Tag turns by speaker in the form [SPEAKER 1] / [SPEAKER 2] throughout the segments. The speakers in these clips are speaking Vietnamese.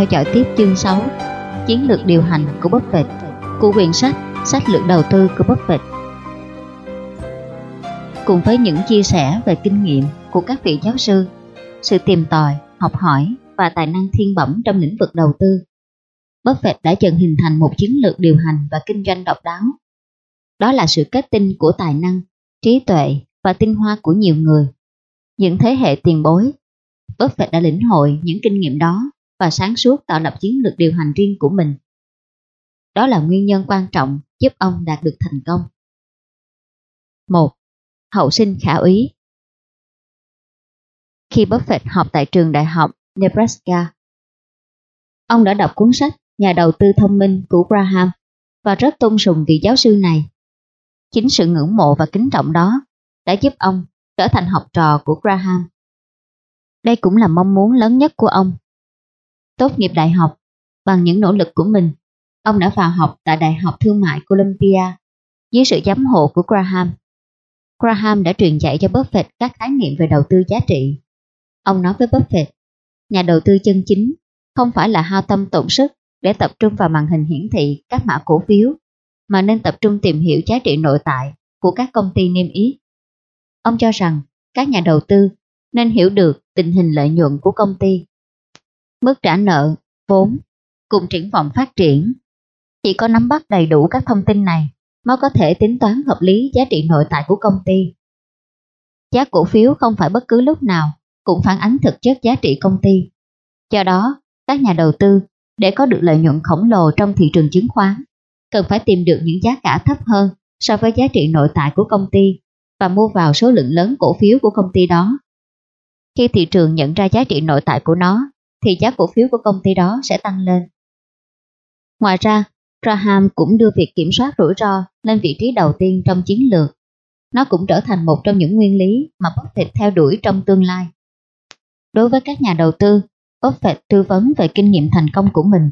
[SPEAKER 1] Theo dõi tiếp chương 6 Chiến lược điều hành của Buffett của quyển sách Sách lược đầu tư của Buffett Cùng với những chia sẻ về kinh nghiệm của các vị giáo sư, sự tìm tòi, học hỏi và tài năng thiên bẩm trong lĩnh vực đầu tư, Buffett đã dần hình thành một chiến lược điều hành và kinh doanh độc đáo. Đó là sự kết tinh của tài năng, trí tuệ và tinh hoa của nhiều người. Những thế hệ tiền bối, Buffett đã lĩnh hội những kinh nghiệm đó và sáng suốt tạo lập chiến lược điều hành riêng của mình. Đó là nguyên nhân quan trọng giúp ông đạt được thành công. 1. Hậu sinh khả úy Khi Buffett học tại trường đại học Nebraska, ông đã đọc cuốn sách Nhà đầu tư thông minh của Graham và rất tôn sùng vị giáo sư này. Chính sự ngưỡng mộ và kính trọng đó đã giúp ông trở thành học trò của Graham. Đây cũng là mong muốn lớn nhất của ông tốt nghiệp đại học. Bằng những nỗ lực của mình, ông đã vào học tại Đại học Thương mại Columbia dưới sự giám hộ của Graham. Graham đã truyền dạy cho Buffett các khái niệm về đầu tư giá trị. Ông nói với Buffett, nhà đầu tư chân chính không phải là hao tâm tổn sức để tập trung vào màn hình hiển thị các mã cổ phiếu, mà nên tập trung tìm hiểu giá trị nội tại của các công ty niêm yết. Ông cho rằng các nhà đầu tư nên hiểu được tình hình lợi nhuận của công ty mức trả nợ, vốn, cùng triển vọng phát triển. Chỉ có nắm bắt đầy đủ các thông tin này mới có thể tính toán hợp lý giá trị nội tại của công ty. Giá cổ phiếu không phải bất cứ lúc nào cũng phản ánh thực chất giá trị công ty. Do đó, các nhà đầu tư để có được lợi nhuận khổng lồ trong thị trường chứng khoán cần phải tìm được những giá cả thấp hơn so với giá trị nội tại của công ty và mua vào số lượng lớn cổ phiếu của công ty đó. Khi thị trường nhận ra giá trị nội tại của nó thì giá cổ phiếu của công ty đó sẽ tăng lên. Ngoài ra, Graham cũng đưa việc kiểm soát rủi ro lên vị trí đầu tiên trong chiến lược. Nó cũng trở thành một trong những nguyên lý mà Buffett theo đuổi trong tương lai. Đối với các nhà đầu tư, Buffett tư vấn về kinh nghiệm thành công của mình.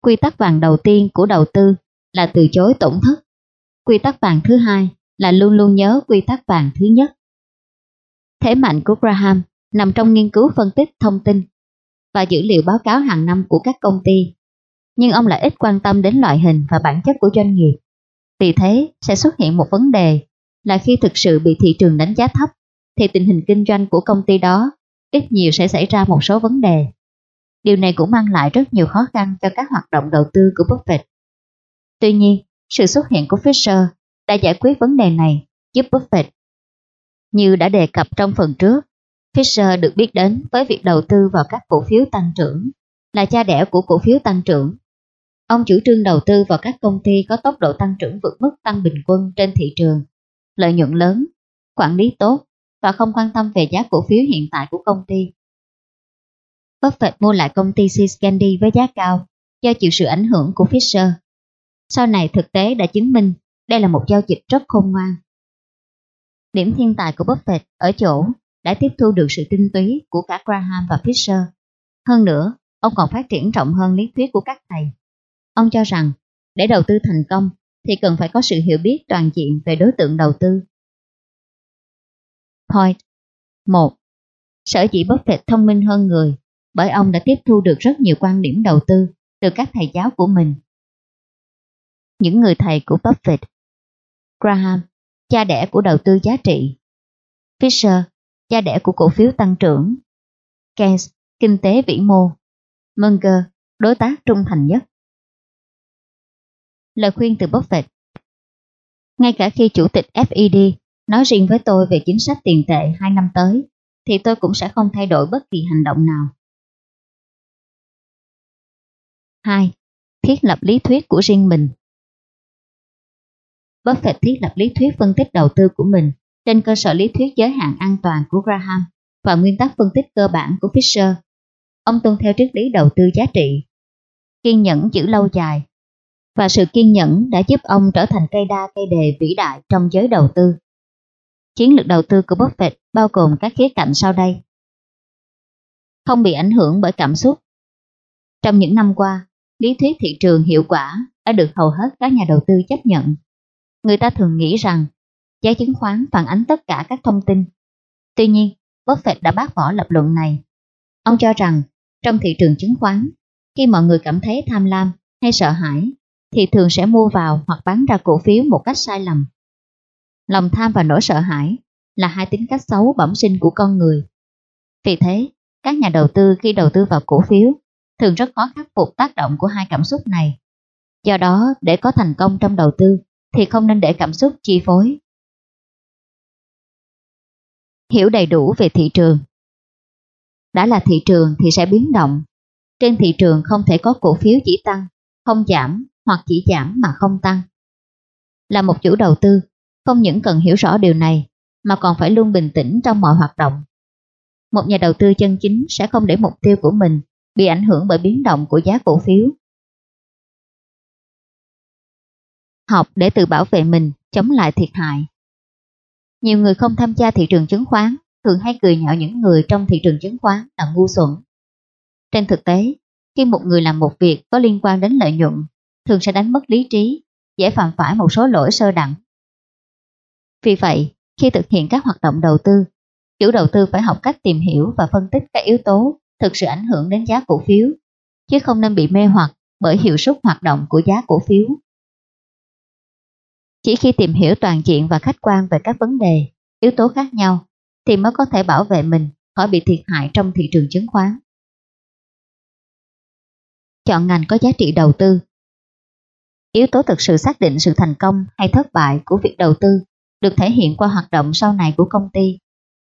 [SPEAKER 1] Quy tắc vàng đầu tiên của đầu tư là từ chối tổn thất. Quy tắc vàng thứ hai là luôn luôn nhớ quy tắc vàng thứ nhất. Thế mạnh của Graham nằm trong nghiên cứu phân tích thông tin và dữ liệu báo cáo hàng năm của các công ty. Nhưng ông lại ít quan tâm đến loại hình và bản chất của doanh nghiệp. Vì thế, sẽ xuất hiện một vấn đề là khi thực sự bị thị trường đánh giá thấp, thì tình hình kinh doanh của công ty đó ít nhiều sẽ xảy ra một số vấn đề. Điều này cũng mang lại rất nhiều khó khăn cho các hoạt động đầu tư của Buffett. Tuy nhiên, sự xuất hiện của Fisher đã giải quyết vấn đề này giúp Buffett. Như đã đề cập trong phần trước, Fisher được biết đến với việc đầu tư vào các cổ phiếu tăng trưởng, là cha đẻ của cổ phiếu tăng trưởng. Ông chủ trương đầu tư vào các công ty có tốc độ tăng trưởng vượt mức tăng bình quân trên thị trường, lợi nhuận lớn, quản lý tốt và không quan tâm về giá cổ phiếu hiện tại của công ty. Buffett mua lại công ty Seascandy với giá cao do chịu sự ảnh hưởng của Fisher. Sau này thực tế đã chứng minh đây là một giao dịch rất khôn ngoan. Điểm thiên tài của Buffett ở chỗ đã tiếp thu được sự tinh túy của cả Graham và Fisher. Hơn nữa, ông còn phát triển rộng hơn lý thuyết của các thầy. Ông cho rằng, để đầu tư thành công thì cần phải có sự hiểu biết toàn diện về đối tượng đầu tư. Point 1. Sở dĩ Buffett thông minh hơn người bởi ông đã tiếp thu được rất nhiều quan điểm đầu tư từ các thầy giáo của mình. Những người thầy của Buffett Graham, cha đẻ của đầu tư giá trị Fisher, cha đẻ của cổ phiếu tăng trưởng. Keynes, kinh tế vĩ mô. Munger, đối tác trung thành nhất. Lời khuyên từ Buffett Ngay cả khi chủ tịch FED nói riêng với tôi về chính sách tiền tệ hai năm tới, thì tôi cũng sẽ không thay đổi bất kỳ hành động nào. 2. Thiết lập lý thuyết của riêng mình Buffett thiết lập lý thuyết phân tích đầu tư của mình trên cơ sở lý thuyết giới hạn an toàn của Graham và nguyên tắc phân tích cơ bản của Fisher. Ông tuân theo triết lý đầu tư giá trị, kiên nhẫn giữ lâu dài, và sự kiên nhẫn đã giúp ông trở thành cây đa cây đề vĩ đại trong giới đầu tư. Chiến lược đầu tư của Buffett bao gồm các khía cạnh sau đây. Không bị ảnh hưởng bởi cảm xúc. Trong những năm qua, lý thuyết thị trường hiệu quả đã được hầu hết các nhà đầu tư chấp nhận. Người ta thường nghĩ rằng giá chứng khoán phản ánh tất cả các thông tin. Tuy nhiên, Buffett đã bác bỏ lập luận này. Ông cho rằng trong thị trường chứng khoán, khi mọi người cảm thấy tham lam hay sợ hãi, thì thường sẽ mua vào hoặc bán ra cổ phiếu một cách sai lầm. Lòng tham và nỗi sợ hãi là hai tính cách xấu bẩm sinh của con người. Vì thế, các nhà đầu tư khi đầu tư vào cổ phiếu thường rất khó khắc phục tác động của hai cảm xúc này. Do đó, để có thành công trong đầu tư thì không nên để cảm xúc chi phối. Hiểu đầy đủ về thị trường Đã là thị trường thì sẽ biến động. Trên thị trường không thể có cổ phiếu chỉ tăng, không giảm hoặc chỉ giảm mà không tăng. Là một chủ đầu tư, không những cần hiểu rõ điều này mà còn phải luôn bình tĩnh trong mọi hoạt động. Một nhà đầu tư chân chính sẽ không để mục tiêu của mình bị ảnh hưởng bởi biến động của giá cổ phiếu. Học để tự bảo vệ mình chống lại thiệt hại. Nhiều người không tham gia thị trường chứng khoán thường hay cười nhạo những người trong thị trường chứng khoán là ngu xuẩn. Trên thực tế, khi một người làm một việc có liên quan đến lợi nhuận, thường sẽ đánh mất lý trí, dễ phạm phải một số lỗi sơ đẳng. Vì vậy, khi thực hiện các hoạt động đầu tư, chủ đầu tư phải học cách tìm hiểu và phân tích các yếu tố thực sự ảnh hưởng đến giá cổ phiếu, chứ không nên bị mê hoặc bởi hiệu suất hoạt động của giá cổ phiếu. Chỉ khi tìm hiểu toàn diện và khách quan về các vấn đề, yếu tố khác nhau, thì mới có thể bảo vệ mình khỏi bị thiệt hại trong thị trường chứng khoán. Chọn ngành có giá trị đầu tư Yếu tố thực sự xác định sự thành công hay thất bại của việc đầu tư được thể hiện qua hoạt động sau này của công ty,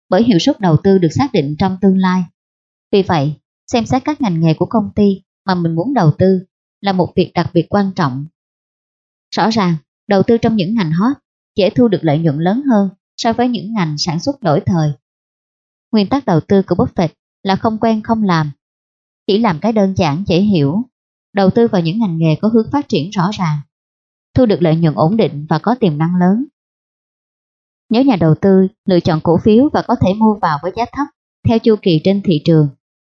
[SPEAKER 1] bởi hiệu suất đầu tư được xác định trong tương lai. Vì vậy, xem xét các ngành nghề của công ty mà mình muốn đầu tư là một việc đặc biệt quan trọng. Rõ ràng, đầu tư trong những ngành hot dễ thu được lợi nhuận lớn hơn so với những ngành sản xuất đổi thời. Nguyên tắc đầu tư của Buffett là không quen không làm, chỉ làm cái đơn giản dễ hiểu, đầu tư vào những ngành nghề có hướng phát triển rõ ràng, thu được lợi nhuận ổn định và có tiềm năng lớn. Nếu nhà đầu tư lựa chọn cổ phiếu và có thể mua vào với giá thấp theo chu kỳ trên thị trường,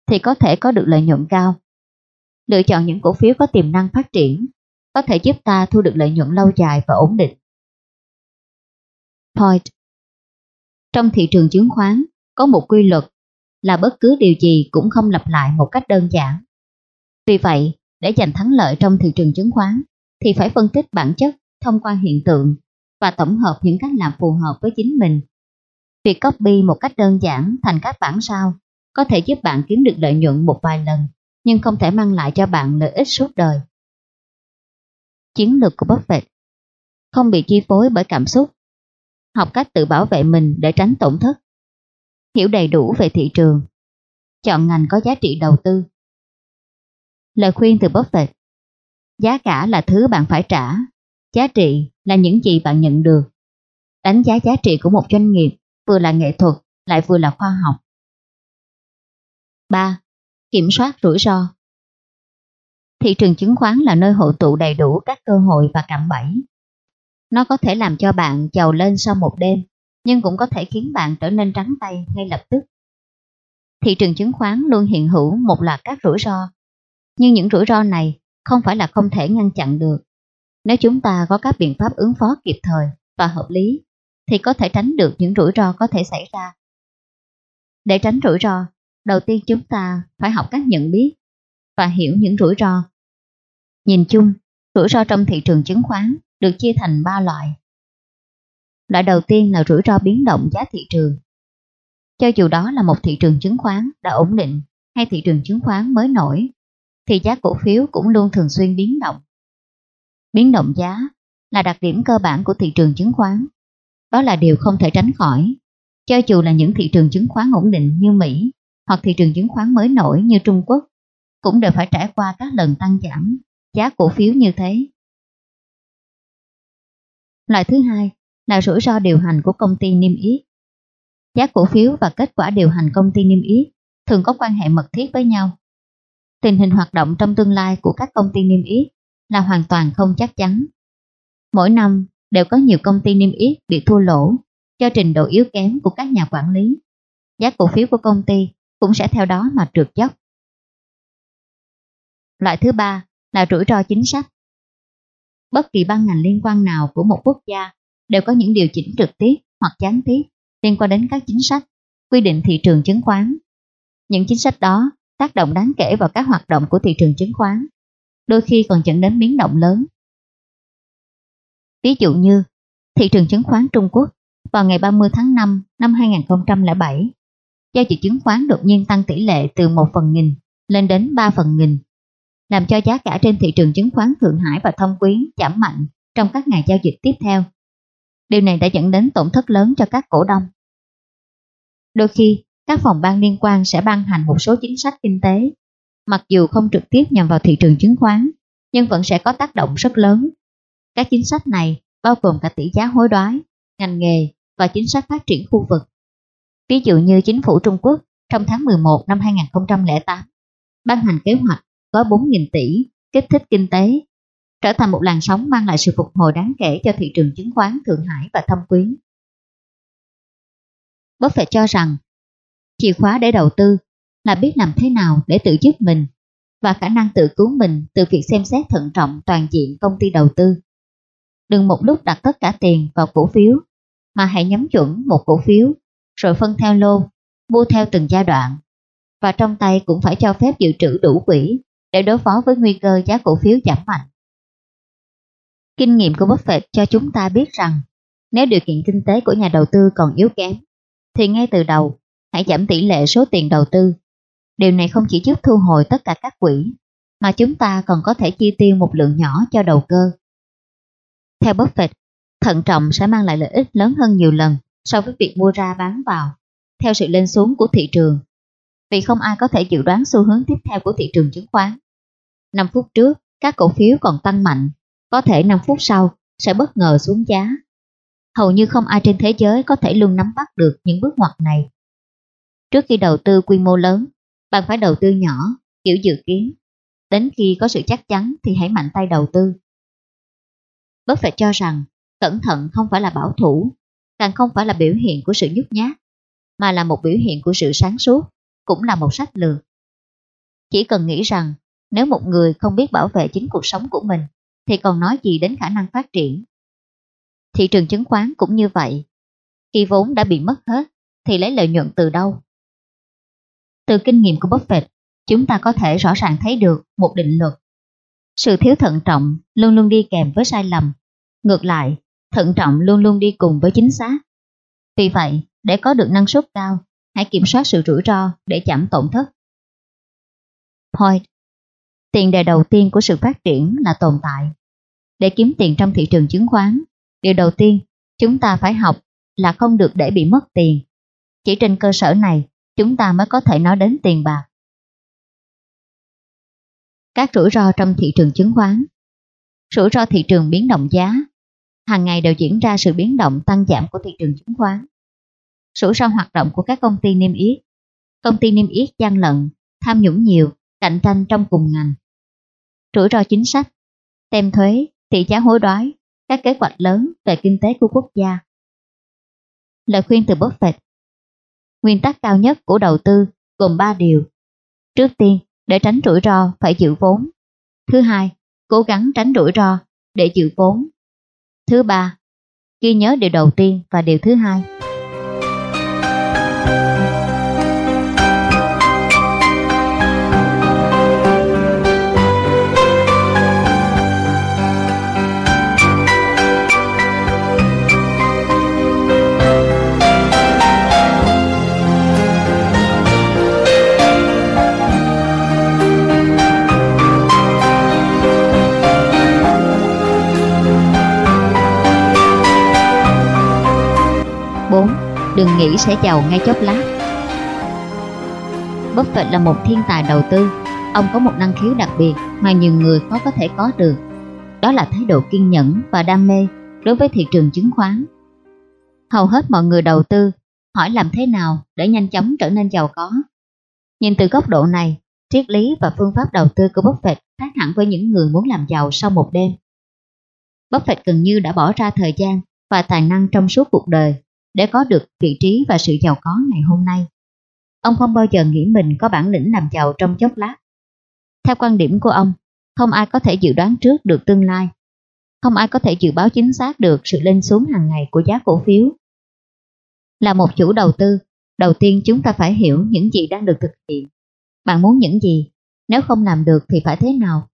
[SPEAKER 1] thì có thể có được lợi nhuận cao. Lựa chọn những cổ phiếu có tiềm năng phát triển có thể giúp ta thu được lợi nhuận lâu dài và ổn định. Point Trong thị trường chứng khoán, có một quy luật là bất cứ điều gì cũng không lặp lại một cách đơn giản. Vì vậy, để giành thắng lợi trong thị trường chứng khoán, thì phải phân tích bản chất thông qua hiện tượng và tổng hợp những cách làm phù hợp với chính mình. Việc copy một cách đơn giản thành các bản sao có thể giúp bạn kiếm được lợi nhuận một vài lần, nhưng không thể mang lại cho bạn lợi ích suốt đời. Chiến lược của Buffett Không bị chi phối bởi cảm xúc. Học cách tự bảo vệ mình để tránh tổn thất. Hiểu đầy đủ về thị trường. Chọn ngành có giá trị đầu tư. Lời khuyên từ Buffett Giá cả là thứ bạn phải trả. Giá trị là những gì bạn nhận được. Đánh giá giá trị của một doanh nghiệp vừa là nghệ thuật, lại vừa là khoa học. 3. Kiểm soát rủi ro. Thị trường chứng khoán là nơi hội tụ đầy đủ các cơ hội và cạm bẫy. Nó có thể làm cho bạn giàu lên sau một đêm, nhưng cũng có thể khiến bạn trở nên trắng tay ngay lập tức. Thị trường chứng khoán luôn hiện hữu một loạt các rủi ro, nhưng những rủi ro này không phải là không thể ngăn chặn được. Nếu chúng ta có các biện pháp ứng phó kịp thời và hợp lý, thì có thể tránh được những rủi ro có thể xảy ra. Để tránh rủi ro, đầu tiên chúng ta phải học cách nhận biết và hiểu những rủi ro. Nhìn chung, rủi ro trong thị trường chứng khoán được chia thành 3 loại. Loại đầu tiên là rủi ro biến động giá thị trường. Cho dù đó là một thị trường chứng khoán đã ổn định hay thị trường chứng khoán mới nổi, thì giá cổ phiếu cũng luôn thường xuyên biến động. Biến động giá là đặc điểm cơ bản của thị trường chứng khoán. Đó là điều không thể tránh khỏi. Cho dù là những thị trường chứng khoán ổn định như Mỹ hoặc thị trường chứng khoán mới nổi như Trung Quốc cũng đều phải trải qua các lần tăng giảm giá cổ phiếu như thế. Loại thứ hai, là rủi ro điều hành của công ty niêm yết. Giá cổ phiếu và kết quả điều hành công ty niêm yết thường có quan hệ mật thiết với nhau. Tình hình hoạt động trong tương lai của các công ty niêm yết là hoàn toàn không chắc chắn. Mỗi năm đều có nhiều công ty niêm yết bị thua lỗ do trình độ yếu kém của các nhà quản lý. Giá cổ phiếu của công ty cũng sẽ theo đó mà trượt dốc. Loại thứ ba là rủi ro chính sách. Bất kỳ ban ngành liên quan nào của một quốc gia đều có những điều chỉnh trực tiếp hoặc gián tiếp liên quan đến các chính sách, quy định thị trường chứng khoán. Những chính sách đó tác động đáng kể vào các hoạt động của thị trường chứng khoán, đôi khi còn dẫn đến biến động lớn. Ví dụ như, thị trường chứng khoán Trung Quốc vào ngày 30 tháng 5 năm 2007, giao dịch chứng khoán đột nhiên tăng tỷ lệ từ 1 phần nghìn lên đến 3 phần nghìn, làm cho giá cả trên thị trường chứng khoán Thượng Hải và Thông Quyến giảm mạnh trong các ngày giao dịch tiếp theo. Điều này đã dẫn đến tổn thất lớn cho các cổ đông. Đôi khi, các phòng ban liên quan sẽ ban hành một số chính sách kinh tế, mặc dù không trực tiếp nhằm vào thị trường chứng khoán, nhưng vẫn sẽ có tác động rất lớn. Các chính sách này bao gồm cả tỷ giá hối đoái, ngành nghề và chính sách phát triển khu vực. Ví dụ như chính phủ Trung Quốc trong tháng 11 năm 2008 ban hành kế hoạch có 4.000 tỷ kích thích kinh tế, trở thành một làn sóng mang lại sự phục hồi đáng kể cho thị trường chứng khoán Thượng Hải và Thâm Quyến. Buffett cho rằng chìa khóa để đầu tư là biết làm thế nào để tự giúp mình và khả năng tự cứu mình từ việc xem xét thận trọng toàn diện công ty đầu tư. Đừng một lúc đặt tất cả tiền vào cổ phiếu, mà hãy nhắm chuẩn một cổ phiếu, rồi phân theo lô, mua theo từng giai đoạn. Và trong tay cũng phải cho phép dự trữ đủ quỹ để đối phó với nguy cơ giá cổ phiếu giảm mạnh. Kinh nghiệm của Buffett cho chúng ta biết rằng nếu điều kiện kinh tế của nhà đầu tư còn yếu kém, thì ngay từ đầu hãy giảm tỷ lệ số tiền đầu tư. Điều này không chỉ giúp thu hồi tất cả các quỹ, mà chúng ta còn có thể chi tiêu một lượng nhỏ cho đầu cơ. Theo Buffett, thận trọng sẽ mang lại lợi ích lớn hơn nhiều lần so với việc mua ra bán vào, theo sự lên xuống của thị trường. Vì không ai có thể dự đoán xu hướng tiếp theo của thị trường chứng khoán. 5 phút trước, các cổ phiếu còn tăng mạnh, có thể 5 phút sau sẽ bất ngờ xuống giá. Hầu như không ai trên thế giới có thể luôn nắm bắt được những bước ngoặt này. Trước khi đầu tư quy mô lớn, bạn phải đầu tư nhỏ, kiểu dự kiến. Đến khi có sự chắc chắn thì hãy mạnh tay đầu tư. Buffett cho rằng cẩn thận không phải là bảo thủ, càng không phải là biểu hiện của sự nhút nhát, mà là một biểu hiện của sự sáng suốt, cũng là một sách lược. Chỉ cần nghĩ rằng nếu một người không biết bảo vệ chính cuộc sống của mình, thì còn nói gì đến khả năng phát triển. Thị trường chứng khoán cũng như vậy. Khi vốn đã bị mất hết, thì lấy lợi nhuận từ đâu? Từ kinh nghiệm của Buffett, chúng ta có thể rõ ràng thấy được một định luật. Sự thiếu thận trọng luôn luôn đi kèm với sai lầm. Ngược lại, thận trọng luôn luôn đi cùng với chính xác. Vì vậy, để có được năng suất cao, hãy kiểm soát sự rủi ro để giảm tổn thất. Point Tiền đề đầu tiên của sự phát triển là tồn tại. Để kiếm tiền trong thị trường chứng khoán, điều đầu tiên chúng ta phải học là không được để bị mất tiền. Chỉ trên cơ sở này, chúng ta mới có thể nói đến tiền bạc. Các rủi ro trong thị trường chứng khoán Rủi ro thị trường biến động giá Hàng ngày đều diễn ra sự biến động tăng giảm của thị trường chứng khoán. Rủi ro hoạt động của các công ty niêm yết Công ty niêm yết gian lận, tham nhũng nhiều, cạnh tranh trong cùng ngành. Rủi ro chính sách, tem thuế, tỷ giá hối đoái, các kế hoạch lớn về kinh tế của quốc gia. Lời khuyên từ Buffett Nguyên tắc cao nhất của đầu tư gồm 3 điều. Trước tiên, để tránh rủi ro phải giữ vốn. Thứ hai, cố gắng tránh rủi ro để giữ vốn. Thứ ba, ghi nhớ điều đầu tiên và điều thứ hai. Đừng nghĩ sẽ giàu ngay chốc lát. Buffett là một thiên tài đầu tư. Ông có một năng khiếu đặc biệt mà nhiều người khó có thể có được. Đó là thái độ kiên nhẫn và đam mê đối với thị trường chứng khoán. Hầu hết mọi người đầu tư hỏi làm thế nào để nhanh chóng trở nên giàu có. Nhìn từ góc độ này, triết lý và phương pháp đầu tư của Buffett khác hẳn với những người muốn làm giàu sau một đêm. Buffett gần như đã bỏ ra thời gian và tài năng trong suốt cuộc đời để có được vị trí và sự giàu có ngày hôm nay. Ông không bao giờ nghĩ mình có bản lĩnh làm giàu trong chốc lát. Theo quan điểm của ông, không ai có thể dự đoán trước được tương lai. Không ai có thể dự báo chính xác được sự lên xuống hàng ngày của giá cổ phiếu. Là một chủ đầu tư, đầu tiên chúng ta phải hiểu những gì đang được thực hiện. Bạn muốn những gì? Nếu không làm được thì phải thế nào?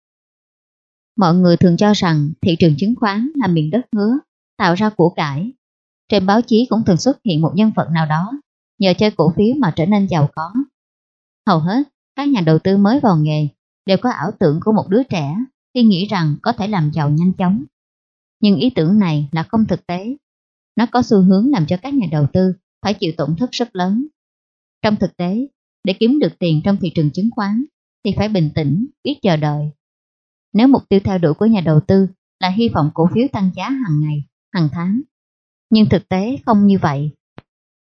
[SPEAKER 1] Mọi người thường cho rằng thị trường chứng khoán là miền đất hứa, tạo ra của cải. Trên báo chí cũng thường xuất hiện một nhân vật nào đó, nhờ chơi cổ phiếu mà trở nên giàu có. Hầu hết, các nhà đầu tư mới vào nghề đều có ảo tưởng của một đứa trẻ khi nghĩ rằng có thể làm giàu nhanh chóng. Nhưng ý tưởng này là không thực tế. Nó có xu hướng làm cho các nhà đầu tư phải chịu tổn thất rất lớn. Trong thực tế, để kiếm được tiền trong thị trường chứng khoán thì phải bình tĩnh, biết chờ đợi. Nếu mục tiêu theo đuổi của nhà đầu tư là hy vọng cổ phiếu tăng giá hàng ngày, hàng tháng, nhưng thực tế không như vậy,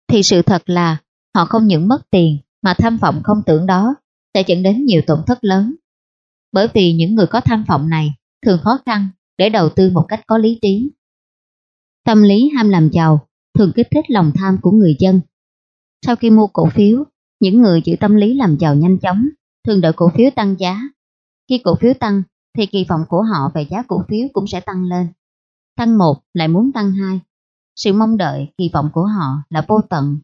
[SPEAKER 1] thì sự thật là họ không những mất tiền mà tham vọng không tưởng đó sẽ dẫn đến nhiều tổn thất lớn. Bởi vì những người có tham vọng này thường khó khăn để đầu tư một cách có lý trí. Tâm lý ham làm giàu thường kích thích lòng tham của người dân. Sau khi mua cổ phiếu, những người giữ tâm lý làm giàu nhanh chóng thường đợi cổ phiếu tăng giá. Khi cổ phiếu tăng thì kỳ vọng của họ về giá cổ phiếu cũng sẽ tăng lên. Tăng một lại muốn tăng hai. Sự mong đợi, kỳ vọng của họ là vô tận.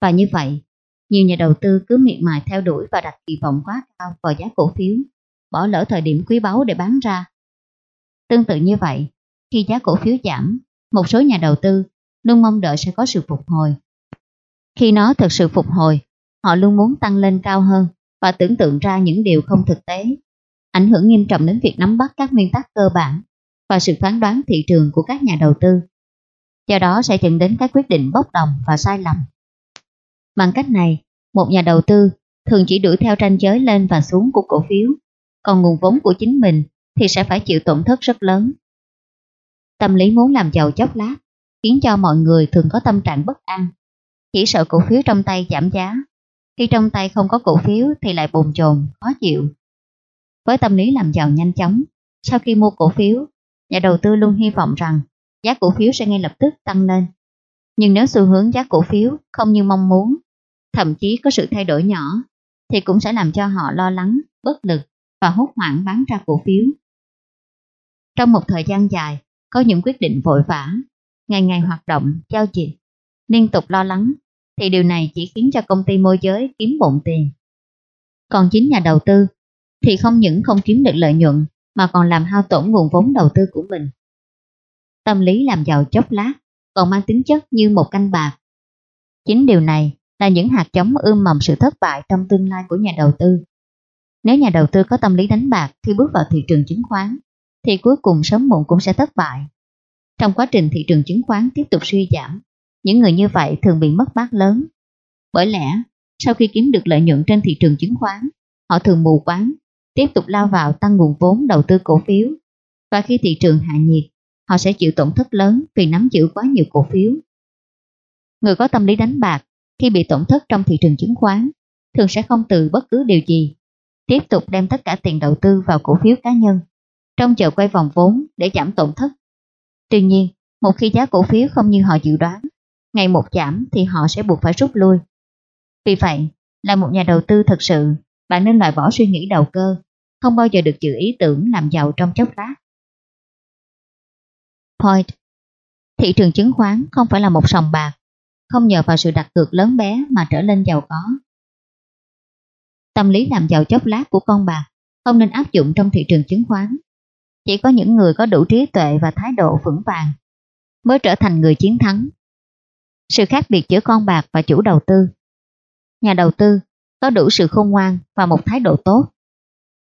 [SPEAKER 1] Và như vậy, nhiều nhà đầu tư cứ miệt mài theo đuổi và đặt kỳ vọng quá cao vào giá cổ phiếu, bỏ lỡ thời điểm quý báu để bán ra. Tương tự như vậy, khi giá cổ phiếu giảm, một số nhà đầu tư luôn mong đợi sẽ có sự phục hồi. Khi nó thực sự phục hồi, họ luôn muốn tăng lên cao hơn và tưởng tượng ra những điều không thực tế, ảnh hưởng nghiêm trọng đến việc nắm bắt các nguyên tắc cơ bản và sự phán đoán thị trường của các nhà đầu tư. Do đó sẽ dẫn đến các quyết định bốc đồng và sai lầm. Bằng cách này, một nhà đầu tư thường chỉ đuổi theo tranh giới lên và xuống của cổ phiếu, còn nguồn vốn của chính mình thì sẽ phải chịu tổn thất rất lớn. Tâm lý muốn làm giàu chốc lát khiến cho mọi người thường có tâm trạng bất an, chỉ sợ cổ phiếu trong tay giảm giá. Khi trong tay không có cổ phiếu thì lại bồn chồn, khó chịu. Với tâm lý làm giàu nhanh chóng, sau khi mua cổ phiếu, nhà đầu tư luôn hy vọng rằng giá cổ phiếu sẽ ngay lập tức tăng lên. Nhưng nếu xu hướng giá cổ phiếu không như mong muốn, thậm chí có sự thay đổi nhỏ, thì cũng sẽ làm cho họ lo lắng, bất lực và hốt hoảng bán ra cổ phiếu. Trong một thời gian dài, có những quyết định vội vã, ngày ngày hoạt động, giao dịch, liên tục lo lắng, thì điều này chỉ khiến cho công ty môi giới kiếm bộn tiền. Còn chính nhà đầu tư thì không những không kiếm được lợi nhuận mà còn làm hao tổn nguồn vốn đầu tư của mình. Tâm lý làm giàu chốc lát còn mang tính chất như một canh bạc. Chính điều này là những hạt giống ươm mầm sự thất bại trong tương lai của nhà đầu tư. Nếu nhà đầu tư có tâm lý đánh bạc khi bước vào thị trường chứng khoán, thì cuối cùng sớm muộn cũng sẽ thất bại. Trong quá trình thị trường chứng khoán tiếp tục suy giảm, những người như vậy thường bị mất mát lớn. Bởi lẽ, sau khi kiếm được lợi nhuận trên thị trường chứng khoán, họ thường mù quáng, tiếp tục lao vào tăng nguồn vốn đầu tư cổ phiếu. Và khi thị trường hạ nhiệt, họ sẽ chịu tổn thất lớn vì nắm giữ quá nhiều cổ phiếu. Người có tâm lý đánh bạc khi bị tổn thất trong thị trường chứng khoán thường sẽ không từ bất cứ điều gì, tiếp tục đem tất cả tiền đầu tư vào cổ phiếu cá nhân, trong chờ quay vòng vốn để giảm tổn thất. Tuy nhiên, một khi giá cổ phiếu không như họ dự đoán, ngày một giảm thì họ sẽ buộc phải rút lui. Vì vậy, là một nhà đầu tư thật sự, bạn nên loại bỏ suy nghĩ đầu cơ, không bao giờ được giữ ý tưởng làm giàu trong chốc lát. Point Thị trường chứng khoán không phải là một sòng bạc, không nhờ vào sự đặt cược lớn bé mà trở lên giàu có. Tâm lý làm giàu chốc lát của con bạc không nên áp dụng trong thị trường chứng khoán. Chỉ có những người có đủ trí tuệ và thái độ vững vàng mới trở thành người chiến thắng. Sự khác biệt giữa con bạc và chủ đầu tư. Nhà đầu tư có đủ sự khôn ngoan và một thái độ tốt.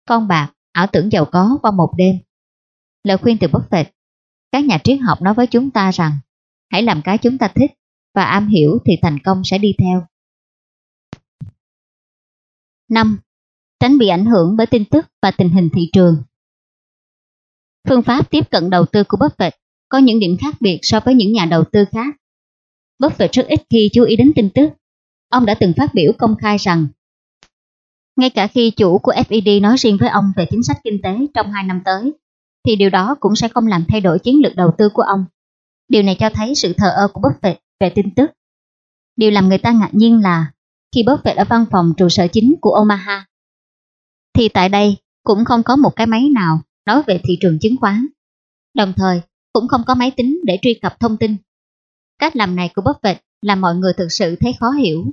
[SPEAKER 1] Con bạc ảo tưởng giàu có qua một đêm. Lời khuyên từ Buffett các nhà triết học nói với chúng ta rằng hãy làm cái chúng ta thích và am hiểu thì thành công sẽ đi theo. 5. Tránh bị ảnh hưởng bởi tin tức và tình hình thị trường. Phương pháp tiếp cận đầu tư của Buffett có những điểm khác biệt so với những nhà đầu tư khác. Buffett rất ít khi chú ý đến tin tức. Ông đã từng phát biểu công khai rằng ngay cả khi chủ của FED nói riêng với ông về chính sách kinh tế trong 2 năm tới, thì điều đó cũng sẽ không làm thay đổi chiến lược đầu tư của ông. Điều này cho thấy sự thờ ơ của Buffett về tin tức. Điều làm người ta ngạc nhiên là khi Buffett ở văn phòng trụ sở chính của Omaha, thì tại đây cũng không có một cái máy nào nói về thị trường chứng khoán. Đồng thời, cũng không có máy tính để truy cập thông tin. Cách làm này của Buffett làm mọi người thực sự thấy khó hiểu.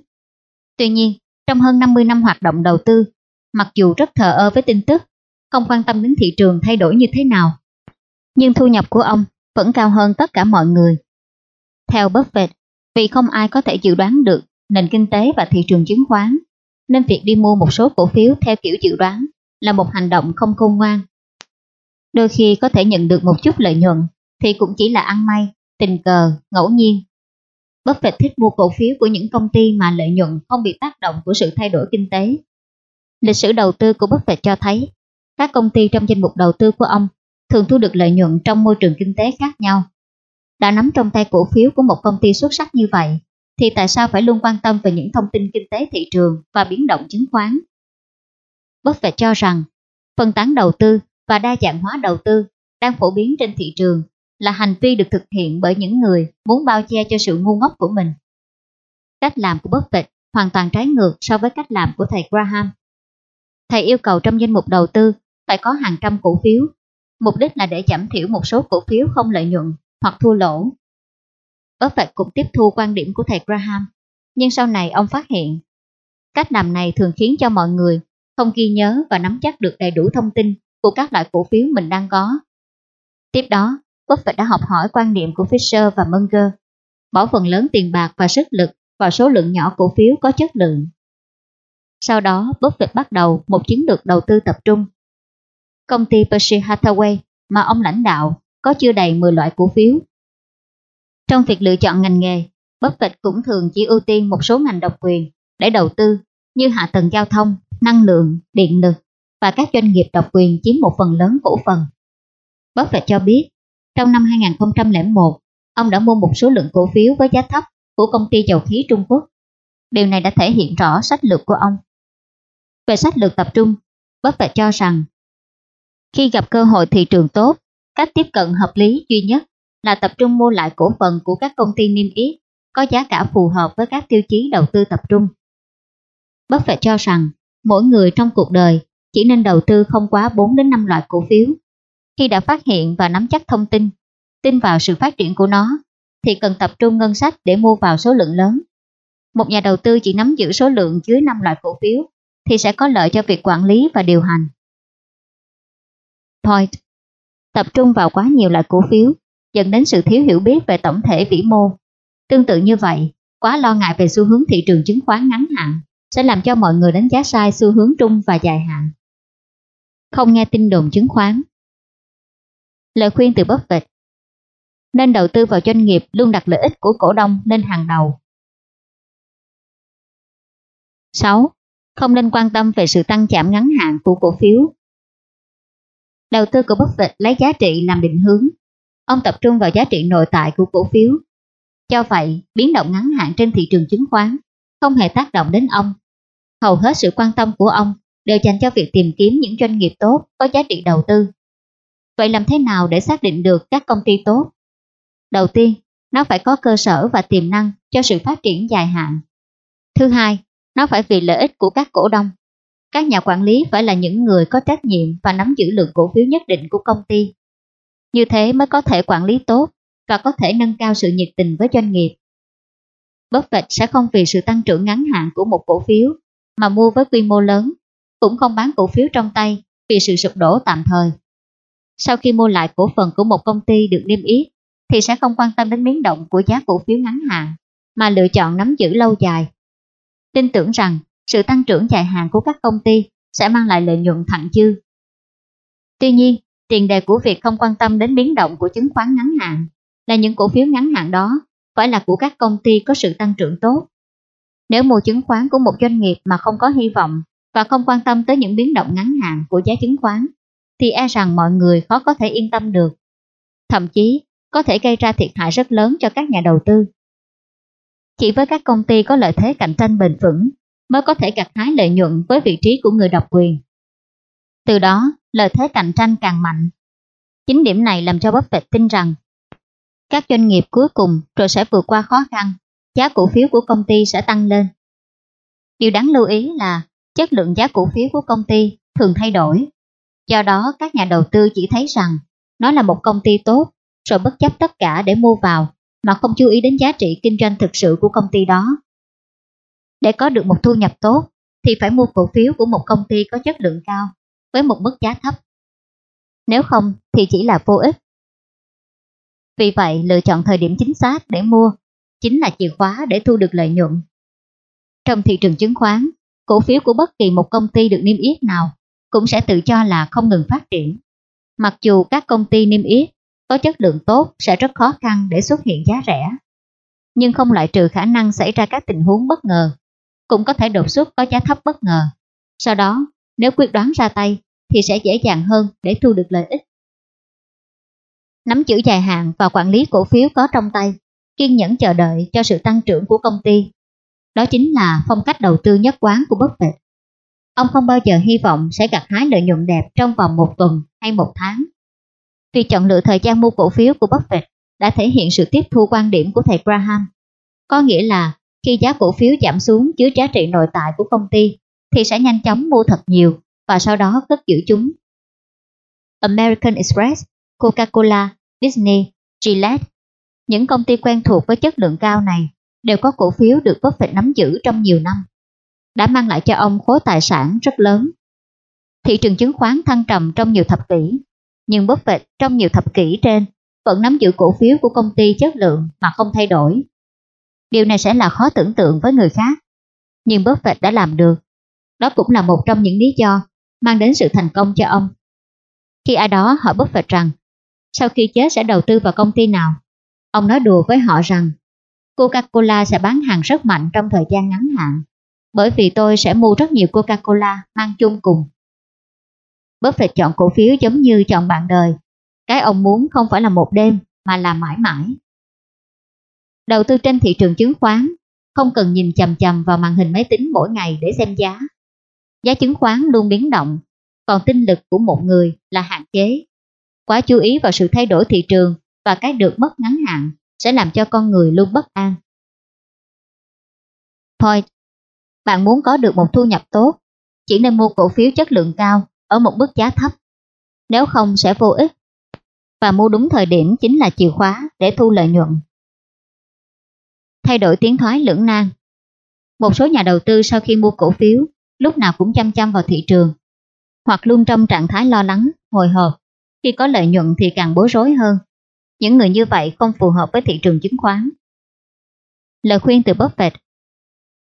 [SPEAKER 1] Tuy nhiên, trong hơn 50 năm hoạt động đầu tư mặc dù rất thờ ơ với tin tức, không quan tâm đến thị trường thay đổi như thế nào. Nhưng thu nhập của ông vẫn cao hơn tất cả mọi người. Theo Buffett, vì không ai có thể dự đoán được nền kinh tế và thị trường chứng khoán, nên việc đi mua một số cổ phiếu theo kiểu dự đoán là một hành động không khôn ngoan. Đôi khi có thể nhận được một chút lợi nhuận thì cũng chỉ là ăn may, tình cờ, ngẫu nhiên. Buffett thích mua cổ phiếu của những công ty mà lợi nhuận không bị tác động của sự thay đổi kinh tế. Lịch sử đầu tư của Buffett cho thấy các công ty trong danh mục đầu tư của ông thường thu được lợi nhuận trong môi trường kinh tế khác nhau. Đã nắm trong tay cổ phiếu của một công ty xuất sắc như vậy, thì tại sao phải luôn quan tâm về những thông tin kinh tế thị trường và biến động chứng khoán? Buffett cho rằng, phân tán đầu tư và đa dạng hóa đầu tư đang phổ biến trên thị trường là hành vi được thực hiện bởi những người muốn bao che cho sự ngu ngốc của mình. Cách làm của Buffett hoàn toàn trái ngược so với cách làm của thầy Graham. Thầy yêu cầu trong danh mục đầu tư phải có hàng trăm cổ phiếu, mục đích là để giảm thiểu một số cổ phiếu không lợi nhuận hoặc thua lỗ. Buffett cũng tiếp thu quan điểm của thầy Graham, nhưng sau này ông phát hiện cách làm này thường khiến cho mọi người không ghi nhớ và nắm chắc được đầy đủ thông tin của các loại cổ phiếu mình đang có. Tiếp đó, Buffett đã học hỏi quan niệm của Fisher và Munger, bỏ phần lớn tiền bạc và sức lực vào số lượng nhỏ cổ phiếu có chất lượng. Sau đó, Buffett bắt đầu một chiến lược đầu tư tập trung. Công ty Berkshire Hathaway mà ông lãnh đạo có chưa đầy 10 loại cổ phiếu. Trong việc lựa chọn ngành nghề, Buffett cũng thường chỉ ưu tiên một số ngành độc quyền để đầu tư như hạ tầng giao thông, năng lượng, điện lực và các doanh nghiệp độc quyền chiếm một phần lớn cổ phần. Buffett cho biết, trong năm 2001, ông đã mua một số lượng cổ phiếu với giá thấp của công ty dầu khí Trung Quốc. Điều này đã thể hiện rõ sách lược của ông. Về sách lược tập trung, Buffett cho rằng khi gặp cơ hội thị trường tốt, cách tiếp cận hợp lý duy nhất là tập trung mua lại cổ phần của các công ty niêm yết có giá cả phù hợp với các tiêu chí đầu tư tập trung. Buffett cho rằng mỗi người trong cuộc đời chỉ nên đầu tư không quá 4 đến 5 loại cổ phiếu. Khi đã phát hiện và nắm chắc thông tin, tin vào sự phát triển của nó, thì cần tập trung ngân sách để mua vào số lượng lớn. Một nhà đầu tư chỉ nắm giữ số lượng dưới 5 loại cổ phiếu thì sẽ có lợi cho việc quản lý và điều hành. Point Tập trung vào quá nhiều loại cổ phiếu dẫn đến sự thiếu hiểu biết về tổng thể vĩ mô. Tương tự như vậy, quá lo ngại về xu hướng thị trường chứng khoán ngắn hạn sẽ làm cho mọi người đánh giá sai xu hướng trung và dài hạn. Không nghe tin đồn chứng khoán Lời khuyên từ Buffett Nên đầu tư vào doanh nghiệp luôn đặt lợi ích của cổ đông lên hàng đầu. 6. Không nên quan tâm về sự tăng chạm ngắn hạn của cổ phiếu. Đầu tư của Buffett lấy giá trị làm định hướng. Ông tập trung vào giá trị nội tại của cổ phiếu. Cho vậy, biến động ngắn hạn trên thị trường chứng khoán không hề tác động đến ông. Hầu hết sự quan tâm của ông đều dành cho việc tìm kiếm những doanh nghiệp tốt có giá trị đầu tư. Vậy làm thế nào để xác định được các công ty tốt? Đầu tiên, nó phải có cơ sở và tiềm năng cho sự phát triển dài hạn. Thứ hai, nó phải vì lợi ích của các cổ đông. Các nhà quản lý phải là những người có trách nhiệm và nắm giữ lượng cổ phiếu nhất định của công ty. Như thế mới có thể quản lý tốt và có thể nâng cao sự nhiệt tình với doanh nghiệp. Buffett sẽ không vì sự tăng trưởng ngắn hạn của một cổ phiếu mà mua với quy mô lớn, cũng không bán cổ phiếu trong tay vì sự sụp đổ tạm thời. Sau khi mua lại cổ phần của một công ty được niêm yết, thì sẽ không quan tâm đến biến động của giá cổ phiếu ngắn hạn, mà lựa chọn nắm giữ lâu dài. Tin tưởng rằng sự tăng trưởng dài hạn của các công ty sẽ mang lại lợi nhuận thẳng dư. Tuy nhiên, tiền đề của việc không quan tâm đến biến động của chứng khoán ngắn hạn là những cổ phiếu ngắn hạn đó phải là của các công ty có sự tăng trưởng tốt. Nếu mua chứng khoán của một doanh nghiệp mà không có hy vọng và không quan tâm tới những biến động ngắn hạn của giá chứng khoán, thì e rằng mọi người khó có thể yên tâm được. Thậm chí, có thể gây ra thiệt hại rất lớn cho các nhà đầu tư. Chỉ với các công ty có lợi thế cạnh tranh bền vững mới có thể gặt hái lợi nhuận với vị trí của người độc quyền. Từ đó, lợi thế cạnh tranh càng mạnh. Chính điểm này làm cho Buffett tin rằng các doanh nghiệp cuối cùng rồi sẽ vượt qua khó khăn, giá cổ phiếu của công ty sẽ tăng lên. Điều đáng lưu ý là chất lượng giá cổ phiếu của công ty thường thay đổi. Do đó các nhà đầu tư chỉ thấy rằng nó là một công ty tốt rồi bất chấp tất cả để mua vào mà không chú ý đến giá trị kinh doanh thực sự của công ty đó. Để có được một thu nhập tốt, thì phải mua cổ phiếu của một công ty có chất lượng cao với một mức giá thấp. Nếu không thì chỉ là vô ích. Vì vậy, lựa chọn thời điểm chính xác để mua chính là chìa khóa để thu được lợi nhuận. Trong thị trường chứng khoán, cổ phiếu của bất kỳ một công ty được niêm yết nào cũng sẽ tự cho là không ngừng phát triển. Mặc dù các công ty niêm yết có chất lượng tốt sẽ rất khó khăn để xuất hiện giá rẻ, nhưng không loại trừ khả năng xảy ra các tình huống bất ngờ, cũng có thể đột xuất có giá thấp bất ngờ. Sau đó, nếu quyết đoán ra tay thì sẽ dễ dàng hơn để thu được lợi ích. Nắm giữ dài hạn và quản lý cổ phiếu có trong tay, kiên nhẫn chờ đợi cho sự tăng trưởng của công ty. Đó chính là phong cách đầu tư nhất quán của Buffett. Ông không bao giờ hy vọng sẽ gặt hái lợi nhuận đẹp trong vòng một tuần hay một tháng. Việc chọn lựa thời gian mua cổ phiếu của Buffett đã thể hiện sự tiếp thu quan điểm của thầy Graham. Có nghĩa là khi giá cổ phiếu giảm xuống dưới giá trị nội tại của công ty thì sẽ nhanh chóng mua thật nhiều và sau đó cất giữ chúng. American Express, Coca-Cola, Disney, Gillette, những công ty quen thuộc với chất lượng cao này đều có cổ phiếu được Buffett nắm giữ trong nhiều năm, đã mang lại cho ông khối tài sản rất lớn. Thị trường chứng khoán thăng trầm trong nhiều thập kỷ, nhưng Buffett trong nhiều thập kỷ trên vẫn nắm giữ cổ phiếu của công ty chất lượng mà không thay đổi. Điều này sẽ là khó tưởng tượng với người khác, nhưng Buffett đã làm được. Đó cũng là một trong những lý do mang đến sự thành công cho ông. Khi ai đó hỏi Buffett rằng, sau khi chết sẽ đầu tư vào công ty nào? Ông nói đùa với họ rằng, Coca-Cola sẽ bán hàng rất mạnh trong thời gian ngắn hạn, bởi vì tôi sẽ mua rất nhiều Coca-Cola mang chung cùng. Buffett chọn cổ phiếu giống như chọn bạn đời. Cái ông muốn không phải là một đêm, mà là mãi mãi. Đầu tư trên thị trường chứng khoán, không cần nhìn chầm chầm vào màn hình máy tính mỗi ngày để xem giá. Giá chứng khoán luôn biến động, còn tinh lực của một người là hạn chế. Quá chú ý vào sự thay đổi thị trường và cái được mất ngắn hạn sẽ làm cho con người luôn bất an. Point Bạn muốn có được một thu nhập tốt, chỉ nên mua cổ phiếu chất lượng cao ở một mức giá thấp. Nếu không sẽ vô ích. Và mua đúng thời điểm chính là chìa khóa để thu lợi nhuận. Thay đổi tiến thoái lưỡng nan Một số nhà đầu tư sau khi mua cổ phiếu lúc nào cũng chăm chăm vào thị trường hoặc luôn trong trạng thái lo lắng, hồi hộp. Khi có lợi nhuận thì càng bối rối hơn. Những người như vậy không phù hợp với thị trường chứng khoán. Lời khuyên từ Buffett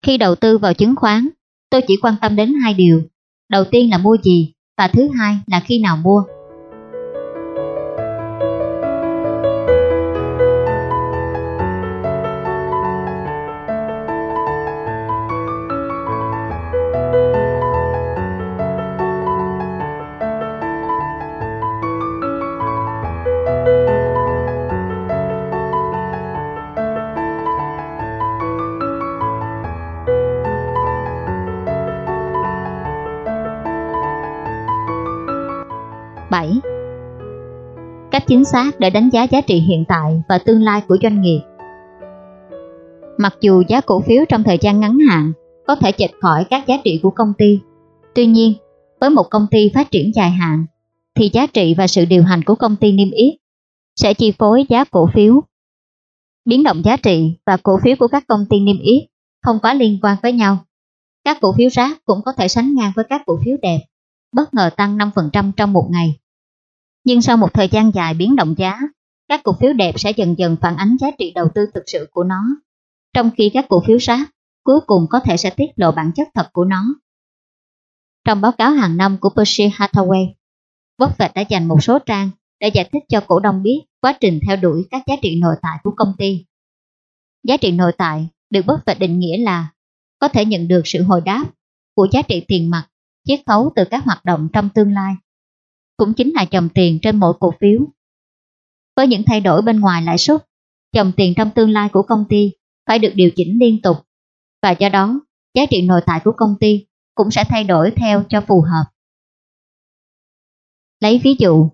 [SPEAKER 1] Khi đầu tư vào chứng khoán, tôi chỉ quan tâm đến hai điều. Đầu tiên là mua gì và thứ hai là khi nào mua. Chính xác để đánh giá giá trị hiện tại và tương lai của doanh nghiệp Mặc dù giá cổ phiếu trong thời gian ngắn hạn có thể chệch khỏi các giá trị của công ty, tuy nhiên, với một công ty phát triển dài hạn, thì giá trị và sự điều hành của công ty niêm yết sẽ chi phối giá cổ phiếu. Biến động giá trị và cổ phiếu của các công ty niêm yết không quá liên quan với nhau. Các cổ phiếu rác cũng có thể sánh ngang với các cổ phiếu đẹp, bất ngờ tăng 5% trong một ngày. Nhưng sau một thời gian dài biến động giá, các cổ phiếu đẹp sẽ dần dần phản ánh giá trị đầu tư thực sự của nó, trong khi các cổ phiếu sát cuối cùng có thể sẽ tiết lộ bản chất thật của nó. Trong báo cáo hàng năm của Percy Hathaway, Buffett đã dành một số trang để giải thích cho cổ đông biết quá trình theo đuổi các giá trị nội tại của công ty. Giá trị nội tại được Buffett định nghĩa là có thể nhận được sự hồi đáp của giá trị tiền mặt chiết khấu từ các hoạt động trong tương lai cũng chính là dòng tiền trên mỗi cổ phiếu. Với những thay đổi bên ngoài lãi suất, dòng tiền trong tương lai của công ty phải được điều chỉnh liên tục và do đó giá trị nội tại của công ty cũng sẽ thay đổi theo cho phù hợp. Lấy ví dụ,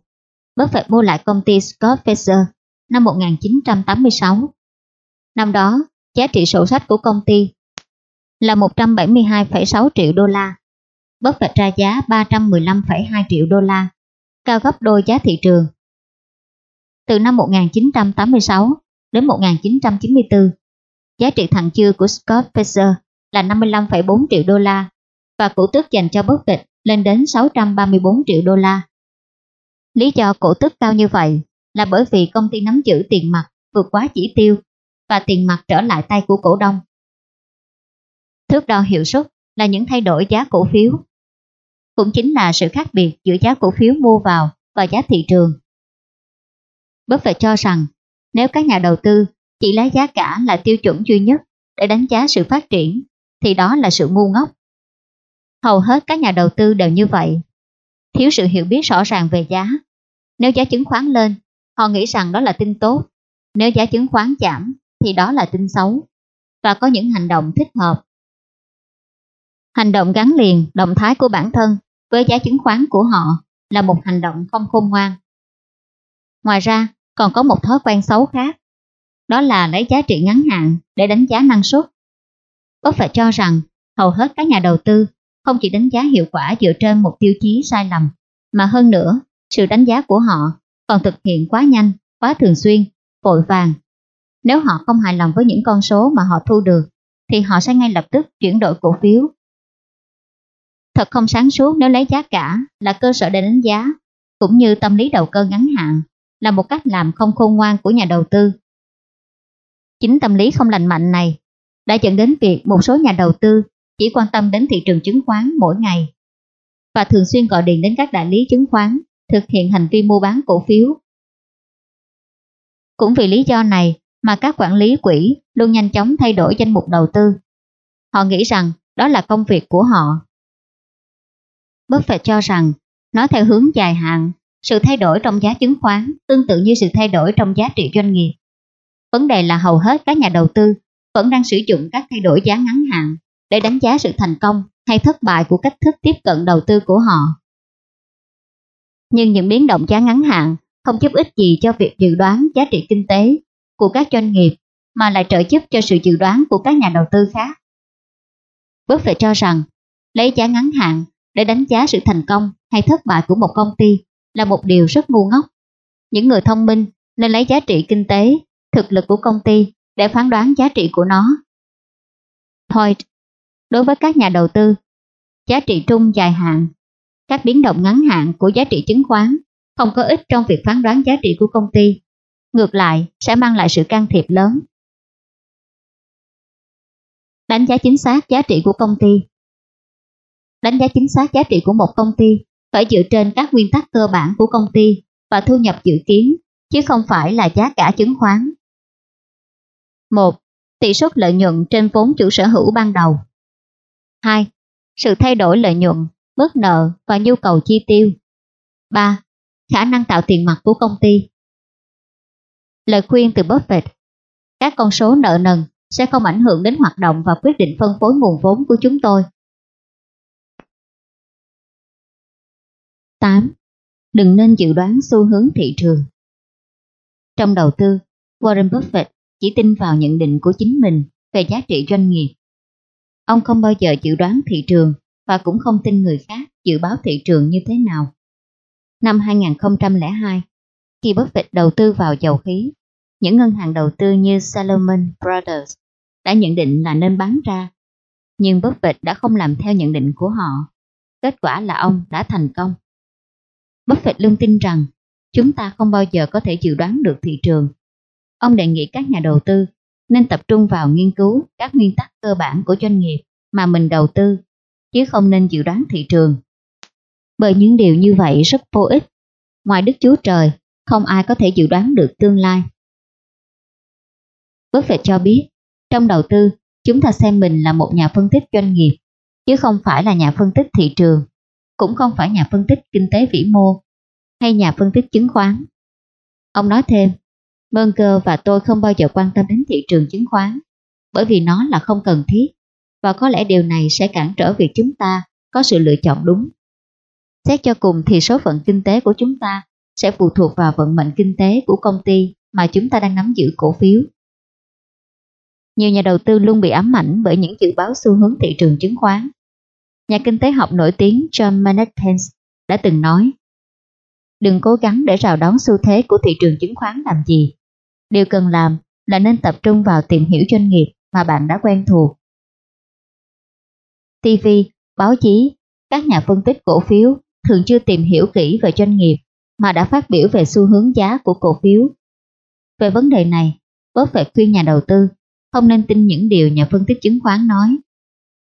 [SPEAKER 1] Buffett mua lại công ty Scott Fisher năm 1986. Năm đó, giá trị sổ sách của công ty là 172,6 triệu đô la. Buffett ra giá 315,2 triệu đô la cao gấp đôi giá thị trường. Từ năm 1986 đến 1994, giá trị thặng dư của Scott Fisher là 55,4 triệu đô la, và cổ tức dành cho bất kịch lên đến 634 triệu đô la. Lý do cổ tức cao như vậy là bởi vì công ty nắm giữ tiền mặt vượt quá chỉ tiêu và tiền mặt trở lại tay của cổ đông. Thước đo hiệu suất là những thay đổi giá cổ phiếu. Cũng chính là sự khác biệt giữa giá cổ phiếu mua vào và giá thị trường. Buffett cho rằng nếu các nhà đầu tư chỉ lấy giá cả là tiêu chuẩn duy nhất để đánh giá sự phát triển thì đó là sự ngu ngốc. Hầu hết các nhà đầu tư đều như vậy. Thiếu sự hiểu biết rõ ràng về giá. Nếu giá chứng khoán lên, họ nghĩ rằng đó là tin tốt. Nếu giá chứng khoán giảm, thì đó là tin xấu. Và có những hành động thích hợp. Hành động gắn liền động thái của bản thân với giá chứng khoán của họ là một hành động không khôn ngoan. Ngoài ra, còn có một thói quen xấu khác. Đó là lấy giá trị ngắn hạn để đánh giá năng suất. Có phải cho rằng hầu hết các nhà đầu tư không chỉ đánh giá hiệu quả dựa trên một tiêu chí sai lầm, mà hơn nữa, sự đánh giá của họ còn thực hiện quá nhanh, quá thường xuyên, vội vàng. Nếu họ không hài lòng với những con số mà họ thu được, thì họ sẽ ngay lập tức chuyển đổi cổ phiếu. Thật không sáng suốt nếu lấy giá cả là cơ sở để đánh giá, cũng như tâm lý đầu cơ ngắn hạn là một cách làm không khôn ngoan của nhà đầu tư. Chính tâm lý không lành mạnh này đã dẫn đến việc một số nhà đầu tư chỉ quan tâm đến thị trường chứng khoán mỗi ngày và thường xuyên gọi điện đến các đại lý chứng khoán thực hiện hành vi mua bán cổ phiếu. Cũng vì lý do này mà các quản lý quỹ luôn nhanh chóng thay đổi danh mục đầu tư. Họ nghĩ rằng đó là công việc của họ. Buffett cho rằng, nói theo hướng dài hạn, sự thay đổi trong giá chứng khoán tương tự như sự thay đổi trong giá trị doanh nghiệp. Vấn đề là hầu hết các nhà đầu tư vẫn đang sử dụng các thay đổi giá ngắn hạn để đánh giá sự thành công hay thất bại của cách thức tiếp cận đầu tư của họ. Nhưng những biến động giá ngắn hạn không giúp ích gì cho việc dự đoán giá trị kinh tế của các doanh nghiệp mà lại trợ giúp cho sự dự đoán của các nhà đầu tư khác. Buffett cho rằng lấy giá ngắn hạn để đánh giá sự thành công hay thất bại của một công ty là một điều rất ngu ngốc. Những người thông minh nên lấy giá trị kinh tế, thực lực của công ty để phán đoán giá trị của nó. Point Đối với các nhà đầu tư, giá trị trung dài hạn, các biến động ngắn hạn của giá trị chứng khoán không có ích trong việc phán đoán giá trị của công ty. Ngược lại, sẽ mang lại sự can thiệp lớn. Đánh giá chính xác giá trị của công ty Đánh giá chính xác giá trị của một công ty phải dựa trên các nguyên tắc cơ bản của công ty và thu nhập dự kiến, chứ không phải là giá cả chứng khoán. 1. Tỷ suất lợi nhuận trên vốn chủ sở hữu ban đầu 2. Sự thay đổi lợi nhuận, mức nợ và nhu cầu chi tiêu. 3. Khả năng tạo tiền mặt của công ty. Lời khuyên từ Buffett Các con số nợ nần sẽ không ảnh hưởng đến hoạt động và quyết định phân phối nguồn vốn của chúng tôi. 8. Đừng nên dự đoán xu hướng thị trường. Trong đầu tư, Warren Buffett chỉ tin vào nhận định của chính mình về giá trị doanh nghiệp Ông không bao giờ dự đoán thị trường và cũng không tin người khác dự báo thị trường như thế nào. Năm 2002, khi Buffett đầu tư vào dầu khí, những ngân hàng đầu tư như Salomon Brothers đã nhận định là nên bán ra. Nhưng Buffett đã không làm theo nhận định của họ. Kết quả là ông đã thành công. Buffett luôn tin rằng chúng ta không bao giờ có thể dự đoán được thị trường. Ông đề nghị các nhà đầu tư nên tập trung vào nghiên cứu các nguyên tắc cơ bản của doanh nghiệp mà mình đầu tư, chứ không nên dự đoán thị trường. Bởi những điều như vậy rất vô ích. Ngoài Đức Chúa Trời, không ai có thể dự đoán được tương lai. Buffett cho biết, trong đầu tư, chúng ta xem mình là một nhà phân tích doanh nghiệp, chứ không phải là nhà phân tích thị trường, cũng không phải nhà phân tích kinh tế vĩ mô, hay nhà phân tích chứng khoán. Ông nói thêm, Munger và tôi không bao giờ quan tâm đến thị trường chứng khoán, bởi vì nó là không cần thiết, và có lẽ điều này sẽ cản trở việc chúng ta có sự lựa chọn đúng. Xét cho cùng thì số phận kinh tế của chúng ta sẽ phụ thuộc vào vận mệnh kinh tế của công ty mà chúng ta đang nắm giữ cổ phiếu. Nhiều nhà đầu tư luôn bị ám ảnh bởi những dự báo xu hướng thị trường chứng khoán. Nhà kinh tế học nổi tiếng John Maynard Keynes đã từng nói Đừng cố gắng để rào đón xu thế của thị trường chứng khoán làm gì. Điều cần làm là nên tập trung vào tìm hiểu doanh nghiệp mà bạn đã quen thuộc. TV báo chí, các nhà phân tích cổ phiếu thường chưa tìm hiểu kỹ về doanh nghiệp mà đã phát biểu về xu hướng giá của cổ phiếu. Về vấn đề này, Buffett khuyên nhà đầu tư không nên tin những điều nhà phân tích chứng khoán nói.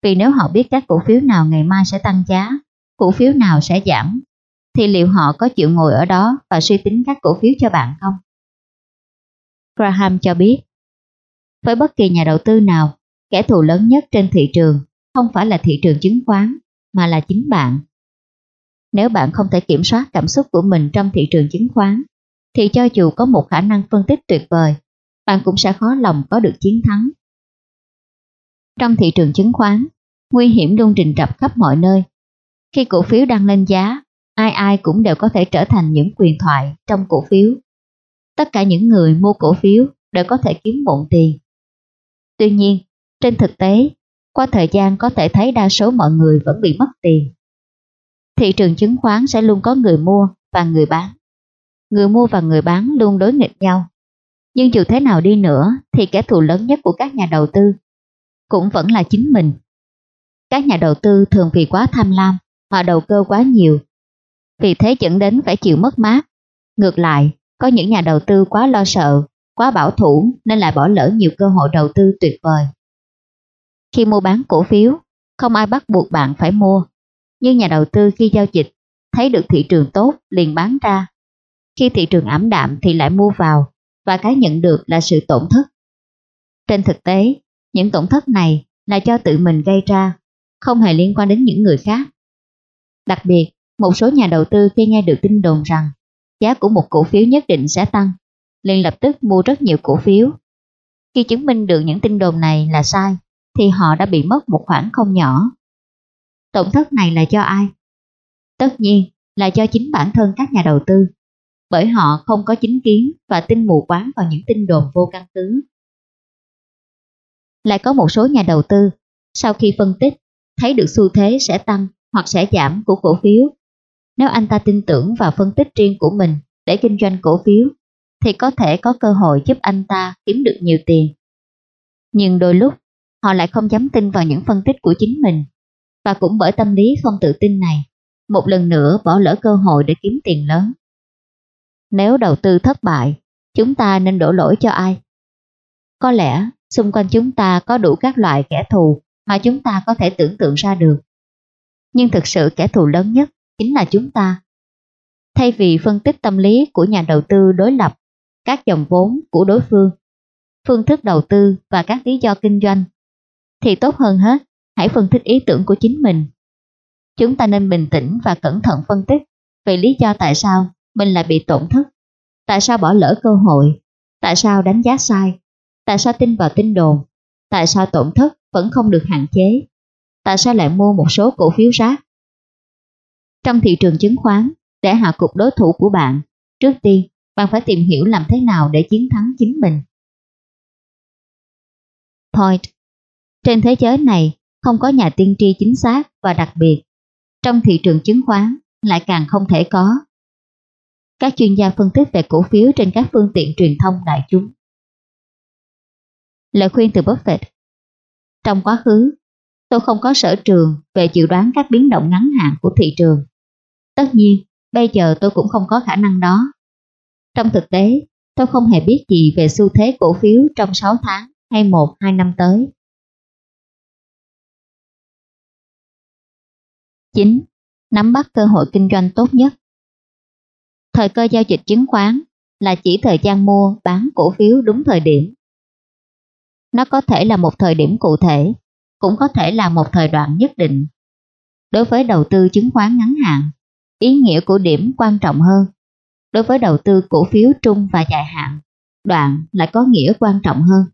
[SPEAKER 1] Vì nếu họ biết các cổ phiếu nào ngày mai sẽ tăng giá, cổ phiếu nào sẽ giảm, thì liệu họ có chịu ngồi ở đó và suy tính các cổ phiếu cho bạn không? Graham cho biết, với bất kỳ nhà đầu tư nào, kẻ thù lớn nhất trên thị trường không phải là thị trường chứng khoán, mà là chính bạn. Nếu bạn không thể kiểm soát cảm xúc của mình trong thị trường chứng khoán, thì cho dù có một khả năng phân tích tuyệt vời, bạn cũng sẽ khó lòng có được chiến thắng. Trong thị trường chứng khoán, nguy hiểm luôn rình rập khắp mọi nơi. Khi cổ phiếu đang lên giá, ai ai cũng đều có thể trở thành những quyền thoại trong cổ phiếu. Tất cả những người mua cổ phiếu đều có thể kiếm bộn tiền. Tuy nhiên, trên thực tế, qua thời gian có thể thấy đa số mọi người vẫn bị mất tiền. Thị trường chứng khoán sẽ luôn có người mua và người bán. Người mua và người bán luôn đối nghịch nhau. Nhưng dù thế nào đi nữa thì kẻ thù lớn nhất của các nhà đầu tư cũng vẫn là chính mình. Các nhà đầu tư thường vì quá tham lam mà đầu cơ quá nhiều. Vì thế dẫn đến phải chịu mất mát. Ngược lại, có những nhà đầu tư quá lo sợ, quá bảo thủ nên lại bỏ lỡ nhiều cơ hội đầu tư tuyệt vời. Khi mua bán cổ phiếu, không ai bắt buộc bạn phải mua. Nhưng nhà đầu tư khi giao dịch, thấy được thị trường tốt liền bán ra. Khi thị trường ảm đạm thì lại mua vào, và cái nhận được là sự tổn thất. Trên thực tế, những tổn thất này là do tự mình gây ra, không hề liên quan đến những người khác. Đặc biệt, một số nhà đầu tư khi nghe được tin đồn rằng giá của một cổ phiếu nhất định sẽ tăng, liền lập tức mua rất nhiều cổ phiếu. Khi chứng minh được những tin đồn này là sai, thì họ đã bị mất một khoản không nhỏ. Tổn thất này là cho ai? Tất nhiên là cho chính bản thân các nhà đầu tư, bởi họ không có chính kiến và tin mù quáng vào những tin đồn vô căn cứ. Lại có một số nhà đầu tư, sau khi phân tích, thấy được xu thế sẽ tăng hoặc sẽ giảm của cổ phiếu. Nếu anh ta tin tưởng vào phân tích riêng của mình để kinh doanh cổ phiếu, thì có thể có cơ hội giúp anh ta kiếm được nhiều tiền. Nhưng đôi lúc, họ lại không dám tin vào những phân tích của chính mình. Và cũng bởi tâm lý không tự tin này, một lần nữa bỏ lỡ cơ hội để kiếm tiền lớn. Nếu đầu tư thất bại, chúng ta nên đổ lỗi cho ai? Có lẽ xung quanh chúng ta có đủ các loại kẻ thù mà chúng ta có thể tưởng tượng ra được. Nhưng thực sự kẻ thù lớn nhất chính là chúng ta. Thay vì phân tích tâm lý của nhà đầu tư đối lập, các dòng vốn của đối phương, phương thức đầu tư và các lý do kinh doanh, thì tốt hơn hết, hãy phân tích ý tưởng của chính mình. Chúng ta nên bình tĩnh và cẩn thận phân tích về lý do tại sao mình lại bị tổn thất, tại sao bỏ lỡ cơ hội, tại sao đánh giá sai, tại sao tin vào tin đồn, tại sao tổn thất vẫn không được hạn chế, tại sao lại mua một số cổ phiếu rác. Trong thị trường chứng khoán, để hạ cục đối thủ của bạn, trước tiên bạn phải tìm hiểu làm thế nào để chiến thắng chính mình. Point Trên thế giới này không có nhà tiên tri chính xác và đặc biệt. Trong thị trường chứng khoán lại càng không thể có. Các chuyên gia phân tích về cổ phiếu trên các phương tiện truyền thông đại chúng. Lời khuyên từ Buffett Trong quá khứ, tôi không có sở trường về dự đoán các biến động ngắn hạn của thị trường. Tất nhiên, bây giờ tôi cũng không có khả năng đó. Trong thực tế, tôi không hề biết gì về xu thế cổ phiếu trong 6 tháng hay 1-2 năm tới. 9. Nắm bắt cơ hội kinh doanh tốt nhất Thời cơ giao dịch chứng khoán là chỉ thời gian mua bán cổ phiếu đúng thời điểm. Nó có thể là một thời điểm cụ thể, cũng có thể là một thời đoạn nhất định. Đối với đầu tư chứng khoán ngắn hạn, ý nghĩa của điểm quan trọng hơn. Đối với đầu tư cổ phiếu trung và dài hạn, đoạn lại có nghĩa quan trọng hơn.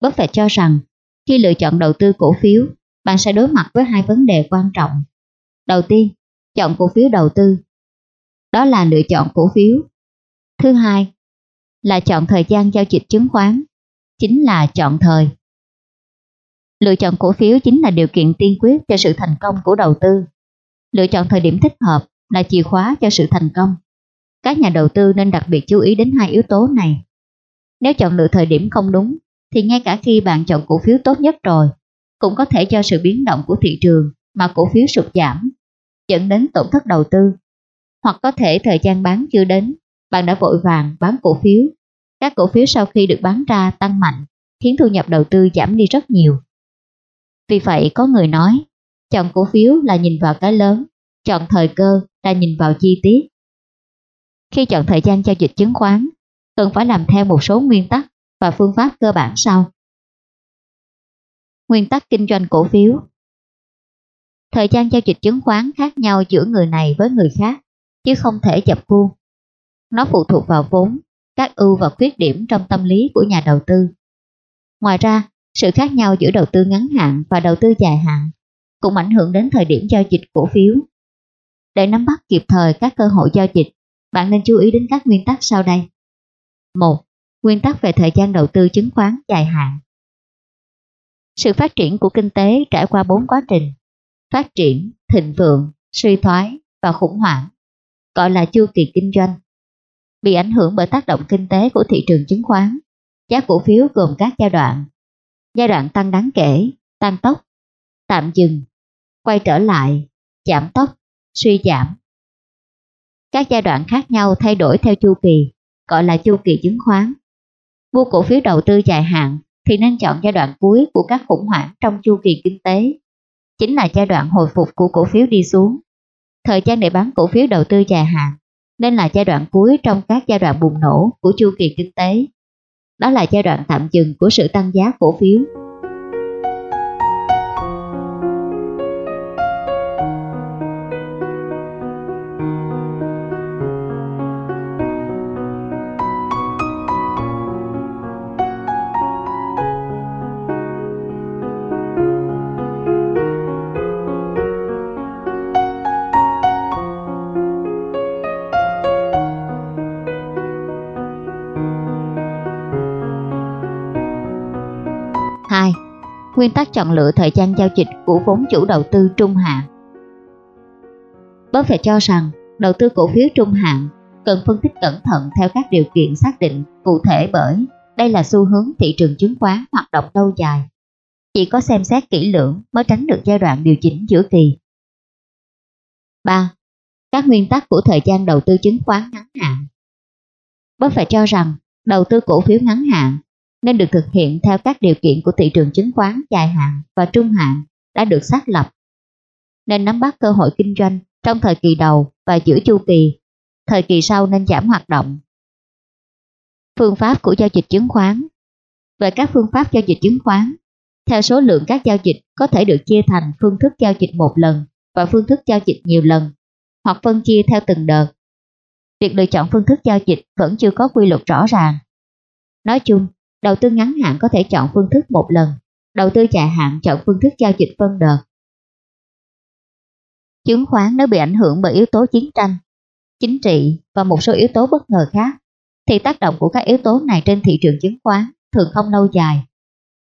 [SPEAKER 1] Buffett cho rằng, khi lựa chọn đầu tư cổ phiếu, bạn sẽ đối mặt với hai vấn đề quan trọng. Đầu tiên, chọn cổ phiếu đầu tư. Đó là lựa chọn cổ phiếu. Thứ hai, là chọn thời gian giao dịch chứng khoán, chính là chọn thời. Lựa chọn cổ phiếu chính là điều kiện tiên quyết cho sự thành công của đầu tư. Lựa chọn thời điểm thích hợp là chìa khóa cho sự thành công. Các nhà đầu tư nên đặc biệt chú ý đến hai yếu tố này. Nếu chọn lựa thời điểm không đúng, thì ngay cả khi bạn chọn cổ phiếu tốt nhất rồi, cũng có thể do sự biến động của thị trường mà cổ phiếu sụt giảm, dẫn đến tổn thất đầu tư. Hoặc có thể thời gian bán chưa đến, bạn đã vội vàng bán cổ phiếu. Các cổ phiếu sau khi được bán ra tăng mạnh, khiến thu nhập đầu tư giảm đi rất nhiều. Vì vậy có người nói, chọn cổ phiếu là nhìn vào cái lớn, chọn thời cơ là nhìn vào chi tiết. Khi chọn thời gian giao dịch chứng khoán, cần phải làm theo một số nguyên tắc và phương pháp cơ bản sau. Nguyên tắc kinh doanh cổ phiếu Thời gian giao dịch chứng khoán khác nhau giữa người này với người khác, chứ không thể chập khuôn. Nó phụ thuộc vào vốn, các ưu và khuyết điểm trong tâm lý của nhà đầu tư. Ngoài ra, sự khác nhau giữa đầu tư ngắn hạn và đầu tư dài hạn cũng ảnh hưởng đến thời điểm giao dịch cổ phiếu. Để nắm bắt kịp thời các cơ hội giao dịch, bạn nên chú ý đến các nguyên tắc sau đây. 1. Nguyên tắc về thời gian đầu tư chứng khoán dài hạn. Sự phát triển của kinh tế trải qua 4 quá trình: phát triển, thịnh vượng, suy thoái và khủng hoảng, gọi là chu kỳ kinh doanh. Bị ảnh hưởng bởi tác động kinh tế của thị trường chứng khoán, giá cổ phiếu gồm các giai đoạn. Giai đoạn tăng đáng kể, tăng tốc, tạm dừng, quay trở lại, giảm tốc, suy giảm. Các giai đoạn khác nhau thay đổi theo chu kỳ, gọi là chu kỳ chứng khoán. Mua cổ phiếu đầu tư dài hạn thì nên chọn giai đoạn cuối của các khủng hoảng trong chu kỳ kinh tế. Chính là giai đoạn hồi phục của cổ phiếu đi xuống. Thời gian để bán cổ phiếu đầu tư dài hạn nên là giai đoạn cuối trong các giai đoạn bùng nổ của chu kỳ kinh tế. Đó là giai đoạn tạm dừng của sự tăng giá cổ phiếu. Nguyên tắc chọn lựa thời gian giao dịch của vốn chủ đầu tư trung hạn Buffett cho rằng, đầu tư cổ phiếu trung hạn cần phân tích cẩn thận theo các điều kiện xác định cụ thể bởi đây là xu hướng thị trường chứng khoán hoạt động lâu dài. Chỉ có xem xét kỹ lưỡng mới tránh được giai đoạn điều chỉnh giữa kỳ. 3. Các nguyên tắc của thời gian đầu tư chứng khoán ngắn hạn Buffett cho rằng, đầu tư cổ phiếu ngắn hạn nên được thực hiện theo các điều kiện của thị trường chứng khoán dài hạn và trung hạn đã được xác lập. Nên nắm bắt cơ hội kinh doanh trong thời kỳ đầu và giữa chu kỳ, thời kỳ sau nên giảm hoạt động. Phương pháp của giao dịch chứng khoán Về các phương pháp giao dịch chứng khoán, theo số lượng các giao dịch có thể được chia thành phương thức giao dịch một lần và phương thức giao dịch nhiều lần, hoặc phân chia theo từng đợt. Việc lựa chọn phương thức giao dịch vẫn chưa có quy luật rõ ràng. Nói chung, Đầu tư ngắn hạn có thể chọn phương thức một lần, đầu tư dài hạn chọn phương thức giao dịch phân đợt. Chứng khoán nếu bị ảnh hưởng bởi yếu tố chiến tranh, chính trị và một số yếu tố bất ngờ khác, thì tác động của các yếu tố này trên thị trường chứng khoán thường không lâu dài.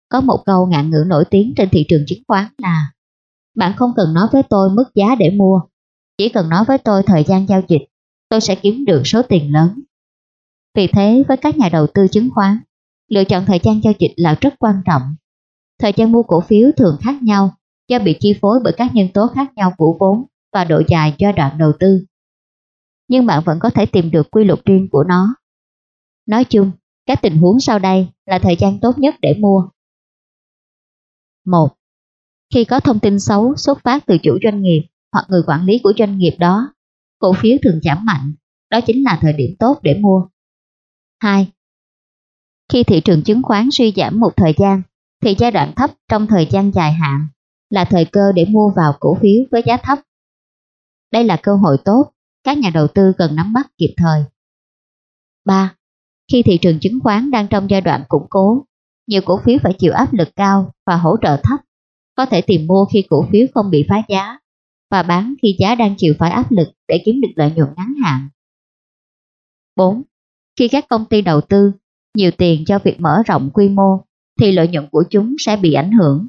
[SPEAKER 1] Có một câu ngạn ngữ nổi tiếng trên thị trường chứng khoán là Bạn không cần nói với tôi mức giá để mua, chỉ cần nói với tôi thời gian giao dịch, tôi sẽ kiếm được số tiền lớn. Vì thế với các nhà đầu tư chứng khoán, Lựa chọn thời gian giao dịch là rất quan trọng. Thời gian mua cổ phiếu thường khác nhau do bị chi phối bởi các nhân tố khác nhau của vốn và độ dài giai đoạn đầu tư. Nhưng bạn vẫn có thể tìm được quy luật riêng của nó. Nói chung, các tình huống sau đây là thời gian tốt nhất để mua. 1. Khi có thông tin xấu xuất phát từ chủ doanh nghiệp hoặc người quản lý của doanh nghiệp đó, cổ phiếu thường giảm mạnh, đó chính là thời điểm tốt để mua. 2. Khi thị trường chứng khoán suy giảm một thời gian, thì giai đoạn thấp trong thời gian dài hạn là thời cơ để mua vào cổ phiếu với giá thấp. Đây là cơ hội tốt, các nhà đầu tư cần nắm bắt kịp thời. 3. Khi thị trường chứng khoán đang trong giai đoạn củng cố, nhiều cổ phiếu phải chịu áp lực cao và hỗ trợ thấp, có thể tìm mua khi cổ phiếu không bị phá giá và bán khi giá đang chịu phải áp lực để kiếm được lợi nhuận ngắn hạn. 4. Khi các công ty đầu tư nhiều tiền cho việc mở rộng quy mô thì lợi nhuận của chúng sẽ bị ảnh hưởng.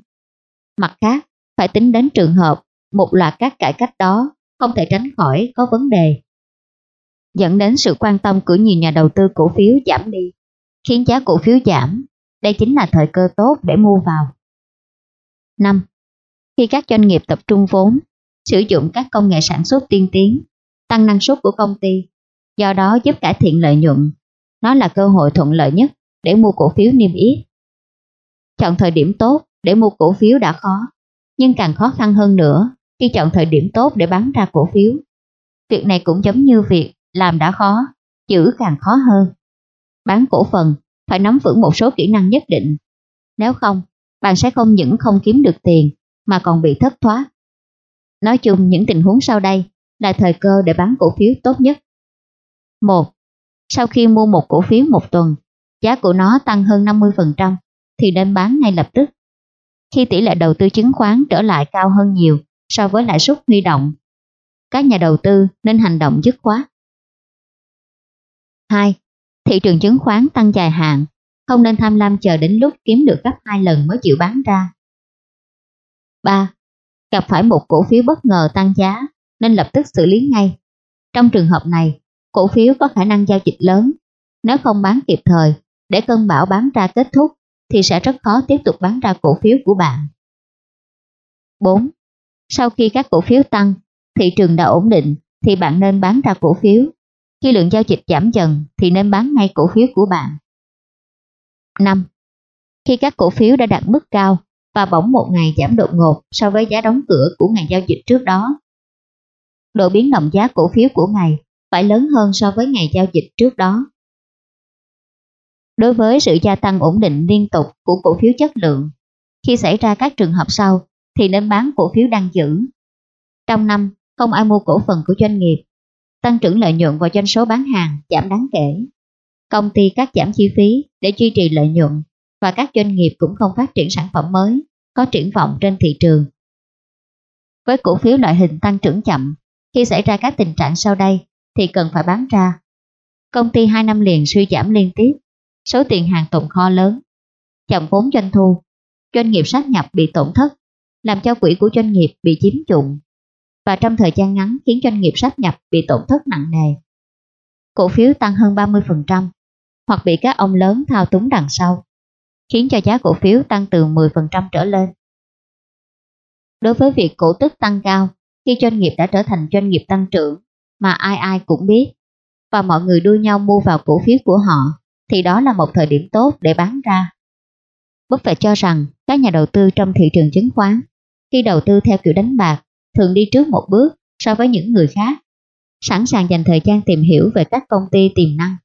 [SPEAKER 1] Mặt khác, phải tính đến trường hợp một loạt các cải cách đó không thể tránh khỏi có vấn đề. Dẫn đến sự quan tâm của nhiều nhà đầu tư cổ phiếu giảm đi, khiến giá cổ phiếu giảm. Đây chính là thời cơ tốt để mua vào. 5. Khi các doanh nghiệp tập trung vốn, sử dụng các công nghệ sản xuất tiên tiến, tăng năng suất của công ty, do đó giúp cải thiện lợi nhuận. Nó là cơ hội thuận lợi nhất để mua cổ phiếu niêm yết. Chọn thời điểm tốt để mua cổ phiếu đã khó, nhưng càng khó khăn hơn nữa khi chọn thời điểm tốt để bán ra cổ phiếu. Việc này cũng giống như việc làm đã khó, giữ càng khó hơn. Bán cổ phần phải nắm vững một số kỹ năng nhất định. Nếu không, bạn sẽ không những không kiếm được tiền mà còn bị thất thoát. Nói chung những tình huống sau đây là thời cơ để bán cổ phiếu tốt nhất. 1. Sau khi mua một cổ phiếu một tuần, giá của nó tăng hơn 50% thì nên bán ngay lập tức. Khi tỷ lệ đầu tư chứng khoán trở lại cao hơn nhiều so với lãi suất huy động, các nhà đầu tư nên hành động dứt khoát. 2. Thị trường chứng khoán tăng dài hạn, không nên tham lam chờ đến lúc kiếm được gấp hai lần mới chịu bán ra. 3. Gặp phải một cổ phiếu bất ngờ tăng giá nên lập tức xử lý ngay. Trong trường hợp này, cổ phiếu có khả năng giao dịch lớn. Nếu không bán kịp thời, để cơn bão bán ra kết thúc, thì sẽ rất khó tiếp tục bán ra cổ phiếu của bạn. 4. Sau khi các cổ phiếu tăng, thị trường đã ổn định, thì bạn nên bán ra cổ phiếu. Khi lượng giao dịch giảm dần, thì nên bán ngay cổ phiếu của bạn. 5. Khi các cổ phiếu đã đạt mức cao và bỗng một ngày giảm đột ngột so với giá đóng cửa của ngày giao dịch trước đó, độ biến động giá cổ phiếu của ngày phải lớn hơn so với ngày giao dịch trước đó. Đối với sự gia tăng ổn định liên tục của cổ phiếu chất lượng, khi xảy ra các trường hợp sau thì nên bán cổ phiếu đang giữ. Trong năm, không ai mua cổ phần của doanh nghiệp, tăng trưởng lợi nhuận và doanh số bán hàng giảm đáng kể. Công ty cắt giảm chi phí để duy trì lợi nhuận và các doanh nghiệp cũng không phát triển sản phẩm mới, có triển vọng trên thị trường. Với cổ phiếu loại hình tăng trưởng chậm, khi xảy ra các tình trạng sau đây thì cần phải bán ra. Công ty 2 năm liền suy giảm liên tiếp, số tiền hàng tồn kho lớn, chậm vốn doanh thu, doanh nghiệp sát nhập bị tổn thất, làm cho quỹ của doanh nghiệp bị chiếm dụng và trong thời gian ngắn khiến doanh nghiệp sát nhập bị tổn thất nặng nề. Cổ phiếu tăng hơn 30% hoặc bị các ông lớn thao túng đằng sau, khiến cho giá cổ phiếu tăng từ 10% trở lên. Đối với việc cổ tức tăng cao khi doanh nghiệp đã trở thành doanh nghiệp tăng trưởng mà ai ai cũng biết và mọi người đua nhau mua vào cổ phiếu của họ thì đó là một thời điểm tốt để bán ra. Buffett cho rằng các nhà đầu tư trong thị trường chứng khoán khi đầu tư theo kiểu đánh bạc thường đi trước một bước so với những người khác, sẵn sàng dành thời gian tìm hiểu về các công ty tiềm năng.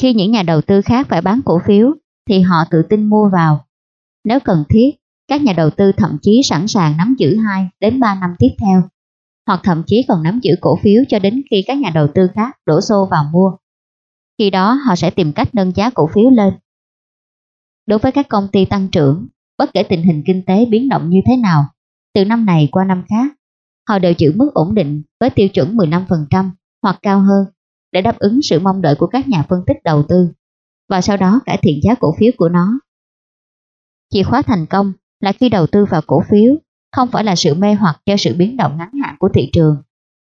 [SPEAKER 1] Khi những nhà đầu tư khác phải bán cổ phiếu thì họ tự tin mua vào. Nếu cần thiết, các nhà đầu tư thậm chí sẵn sàng nắm giữ 2 đến 3 năm tiếp theo, hoặc thậm chí còn nắm giữ cổ phiếu cho đến khi các nhà đầu tư khác đổ xô vào mua. Khi đó họ sẽ tìm cách nâng giá cổ phiếu lên. Đối với các công ty tăng trưởng, bất kể tình hình kinh tế biến động như thế nào, từ năm này qua năm khác, họ đều giữ mức ổn định với tiêu chuẩn 15% hoặc cao hơn để đáp ứng sự mong đợi của các nhà phân tích đầu tư và sau đó cải thiện giá cổ phiếu của nó. Chìa khóa thành công là khi đầu tư vào cổ phiếu không phải là sự mê hoặc do sự biến động ngắn hạn của thị trường,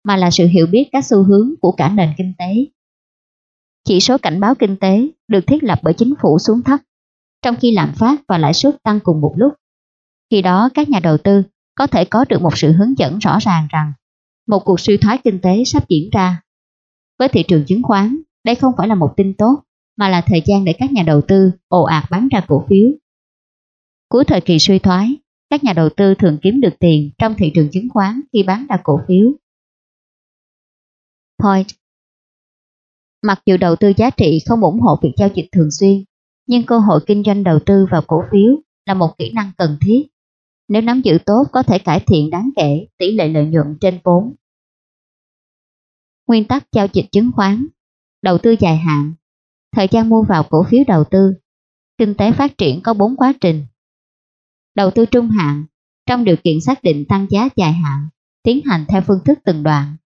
[SPEAKER 1] mà là sự hiểu biết các xu hướng của cả nền kinh tế. Chỉ số cảnh báo kinh tế được thiết lập bởi chính phủ xuống thấp, trong khi lạm phát và lãi suất tăng cùng một lúc. Khi đó các nhà đầu tư có thể có được một sự hướng dẫn rõ ràng rằng một cuộc suy thoái kinh tế sắp diễn ra. Với thị trường chứng khoán, đây không phải là một tin tốt, mà là thời gian để các nhà đầu tư ồ ạt bán ra cổ phiếu. Cuối thời kỳ suy thoái, các nhà đầu tư thường kiếm được tiền trong thị trường chứng khoán khi bán ra cổ phiếu. Point Mặc dù đầu tư giá trị không ủng hộ việc giao dịch thường xuyên, nhưng cơ hội kinh doanh đầu tư vào cổ phiếu là một kỹ năng cần thiết. Nếu nắm giữ tốt có thể cải thiện đáng kể tỷ lệ lợi nhuận trên vốn. Nguyên tắc giao dịch chứng khoán Đầu tư dài hạn Thời gian mua vào cổ phiếu đầu tư Kinh tế phát triển có 4 quá trình Đầu tư trung hạn, Trong điều kiện xác định tăng giá dài hạn, Tiến hành theo phương thức từng đoạn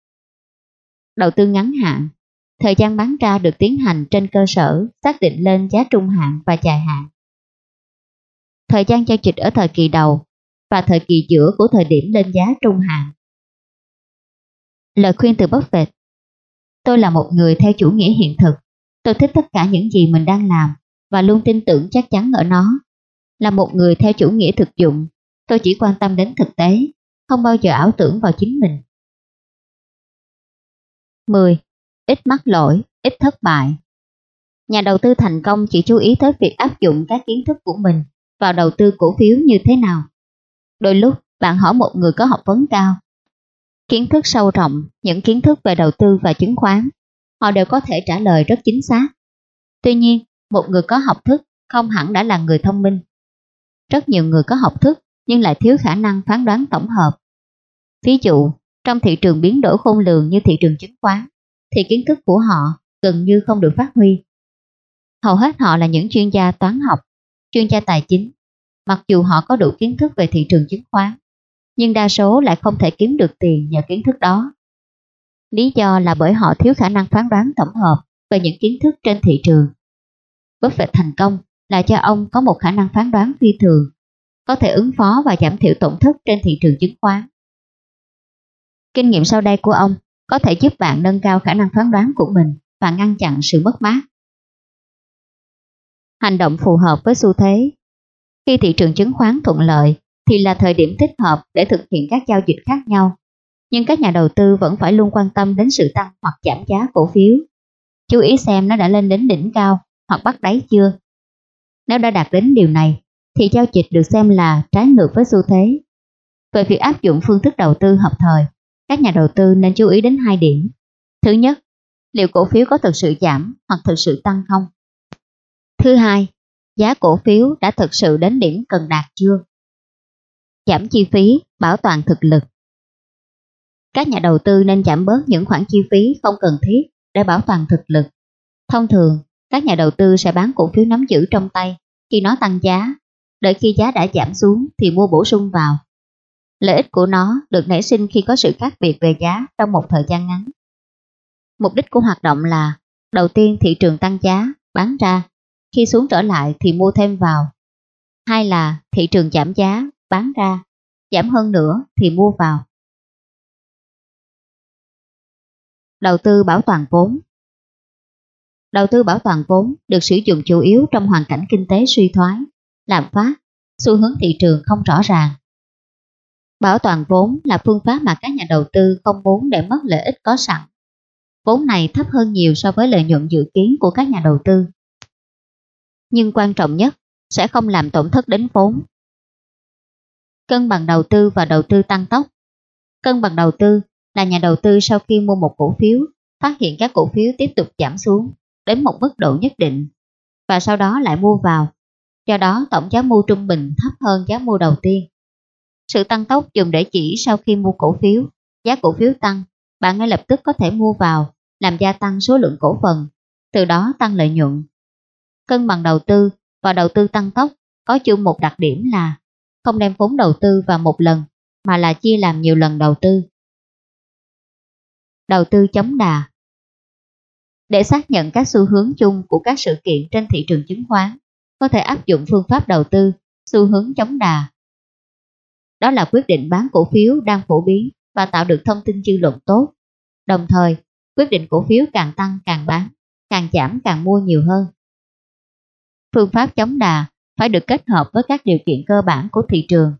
[SPEAKER 1] Đầu tư ngắn hạn, Thời gian bán ra được tiến hành trên cơ sở xác định lên giá trung hạn và dài hạn. Thời gian giao dịch ở thời kỳ đầu và thời kỳ giữa của thời điểm lên giá trung hạn. Lời khuyên từ Buffett Tôi là một người theo chủ nghĩa hiện thực. Tôi thích tất cả những gì mình đang làm và luôn tin tưởng chắc chắn ở nó. Là một người theo chủ nghĩa thực dụng, Tôi chỉ quan tâm đến thực tế, không bao giờ ảo tưởng vào chính mình. 10. Ít mắc lỗi, ít thất bại. Nhà đầu tư thành công chỉ chú ý tới việc áp dụng các kiến thức của mình vào đầu tư cổ phiếu như thế nào. Đôi lúc, bạn hỏi một người có học vấn cao, kiến thức sâu rộng, những kiến thức về đầu tư và chứng khoán, họ đều có thể trả lời rất chính xác. Tuy nhiên, một người có học thức không hẳn đã là người thông minh. Rất nhiều người có học thức nhưng lại thiếu khả năng phán đoán tổng hợp. Ví dụ, trong thị trường biến đổi khôn lường như thị trường chứng khoán, thì kiến thức của họ gần như không được phát huy. Hầu hết họ là những chuyên gia toán học, chuyên gia tài chính, mặc dù họ có đủ kiến thức về thị trường chứng khoán, nhưng đa số lại không thể kiếm được tiền nhờ kiến thức đó. Lý do là bởi họ thiếu khả năng phán đoán tổng hợp về những kiến thức trên thị trường. Buffett thành công là cho ông có một khả năng phán đoán phi thường, có thể ứng phó và giảm thiểu tổn thất trên thị trường chứng khoán. Kinh nghiệm sau đây của ông có thể giúp bạn nâng cao khả năng phán đoán của mình và ngăn chặn sự mất mát. Hành động phù hợp với xu thế Khi thị trường chứng khoán thuận lợi thì là thời điểm thích hợp để thực hiện các giao dịch khác nhau. Nhưng các nhà đầu tư vẫn phải luôn quan tâm đến sự tăng hoặc giảm giá cổ phiếu. Chú ý xem nó đã lên đến đỉnh cao hoặc bắt đáy chưa. Nếu đã đạt đến điều này, thì giao dịch được xem là trái ngược với xu thế. Về việc áp dụng phương thức đầu tư hợp thời, các nhà đầu tư nên chú ý đến hai điểm. Thứ nhất, liệu cổ phiếu có thực sự giảm hoặc thực sự tăng không? Thứ hai, giá cổ phiếu đã thực sự đến điểm cần đạt chưa? Giảm chi phí, bảo toàn thực lực. Các nhà đầu tư nên giảm bớt những khoản chi phí không cần thiết để bảo toàn thực lực. Thông thường, các nhà đầu tư sẽ bán cổ phiếu nắm giữ trong tay khi nó tăng giá, đợi khi giá đã giảm xuống thì mua bổ sung vào. Lợi ích của nó được nảy sinh khi có sự khác biệt về giá trong một thời gian ngắn. Mục đích của hoạt động là đầu tiên thị trường tăng giá, bán ra, khi xuống trở lại thì mua thêm vào. Hai là thị trường giảm giá, bán ra, giảm hơn nữa thì mua vào. Đầu tư bảo toàn vốn Đầu tư bảo toàn vốn được sử dụng chủ yếu trong hoàn cảnh kinh tế suy thoái, lạm phát, xu hướng thị trường không rõ ràng. Bảo toàn vốn là phương pháp mà các nhà đầu tư không muốn để mất lợi ích có sẵn. Vốn này thấp hơn nhiều so với lợi nhuận dự kiến của các nhà đầu tư. Nhưng quan trọng nhất sẽ không làm tổn thất đến vốn. Cân bằng đầu tư và đầu tư tăng tốc. Cân bằng đầu tư là nhà đầu tư sau khi mua một cổ phiếu phát hiện các cổ phiếu tiếp tục giảm xuống đến một mức độ nhất định và sau đó lại mua vào. Do đó tổng giá mua trung bình thấp hơn giá mua đầu tiên. Sự tăng tốc dùng để chỉ sau khi mua cổ phiếu, giá cổ phiếu tăng, bạn ngay lập tức có thể mua vào, làm gia tăng số lượng cổ phần, từ đó tăng lợi nhuận. Cân bằng đầu tư và đầu tư tăng tốc có chung một đặc điểm là không đem vốn đầu tư vào một lần mà là chia làm nhiều lần đầu tư. Đầu tư chống đà để xác nhận các xu hướng chung của các sự kiện trên thị trường chứng khoán, có thể áp dụng phương pháp đầu tư xu hướng chống đà. Đó là quyết định bán cổ phiếu đang phổ biến và tạo được thông tin dư luận tốt. Đồng thời, quyết định cổ phiếu càng tăng càng bán, càng giảm càng mua nhiều hơn. Phương pháp chống đà phải được kết hợp với các điều kiện cơ bản của thị trường.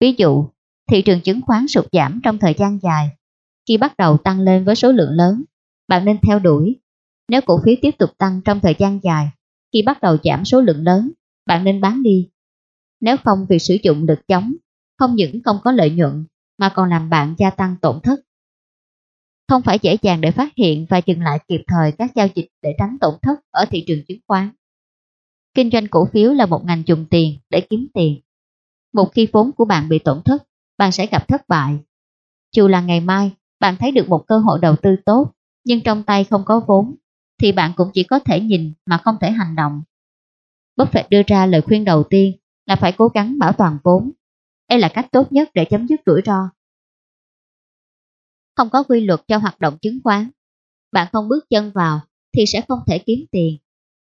[SPEAKER 1] Ví dụ, thị trường chứng khoán sụt giảm trong thời gian dài. Khi bắt đầu tăng lên với số lượng lớn, bạn nên theo đuổi. Nếu cổ phiếu tiếp tục tăng trong thời gian dài, khi bắt đầu giảm số lượng lớn, bạn nên bán đi. Nếu không việc sử dụng lực chống, không những không có lợi nhuận mà còn làm bạn gia tăng tổn thất. Không phải dễ dàng để phát hiện và dừng lại kịp thời các giao dịch để tránh tổn thất ở thị trường chứng khoán. Kinh doanh cổ phiếu là một ngành dùng tiền để kiếm tiền. Một khi vốn của bạn bị tổn thất, bạn sẽ gặp thất bại. Dù là ngày mai, bạn thấy được một cơ hội đầu tư tốt, nhưng trong tay không có vốn, thì bạn cũng chỉ có thể nhìn mà không thể hành động. Buffett đưa ra lời khuyên đầu tiên là phải cố gắng bảo toàn vốn. Đây là cách tốt nhất để chấm dứt rủi ro. Không có quy luật cho hoạt động chứng khoán. Bạn không bước chân vào thì sẽ không thể kiếm tiền.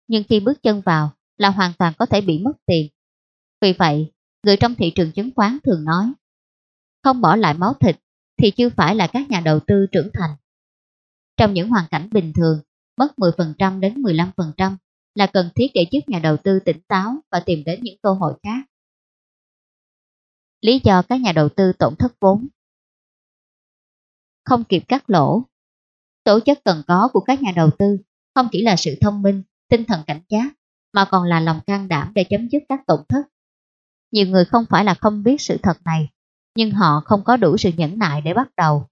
[SPEAKER 1] Nhưng khi bước chân vào là hoàn toàn có thể bị mất tiền. Vì vậy, người trong thị trường chứng khoán thường nói, không bỏ lại máu thịt thì chưa phải là các nhà đầu tư trưởng thành. Trong những hoàn cảnh bình thường, mất 10% đến 15% là cần thiết để giúp nhà đầu tư tỉnh táo và tìm đến những cơ hội khác. lý do các nhà đầu tư tổn thất vốn. Không kịp cắt lỗ, tố chất cần có của các nhà đầu tư không chỉ là sự thông minh, tinh thần cảnh giác, mà còn là lòng can đảm để chấm dứt các tổn thất. Nhiều người không phải là không biết sự thật này, nhưng họ không có đủ sự nhẫn nại để bắt đầu.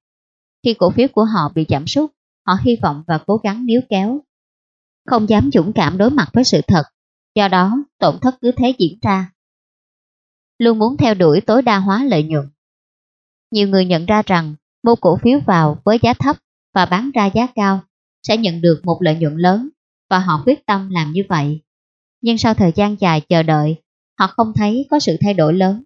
[SPEAKER 1] Khi cổ phiếu của họ bị giảm sút, họ hy vọng và cố gắng níu kéo. Không dám dũng cảm đối mặt với sự thật, do đó tổn thất cứ thế diễn ra. Luôn muốn theo đuổi tối đa hóa lợi nhuận. Nhiều người nhận ra rằng mua cổ phiếu vào với giá thấp và bán ra giá cao sẽ nhận được một lợi nhuận lớn và họ quyết tâm làm như vậy. Nhưng sau thời gian dài chờ đợi, họ không thấy có sự thay đổi lớn.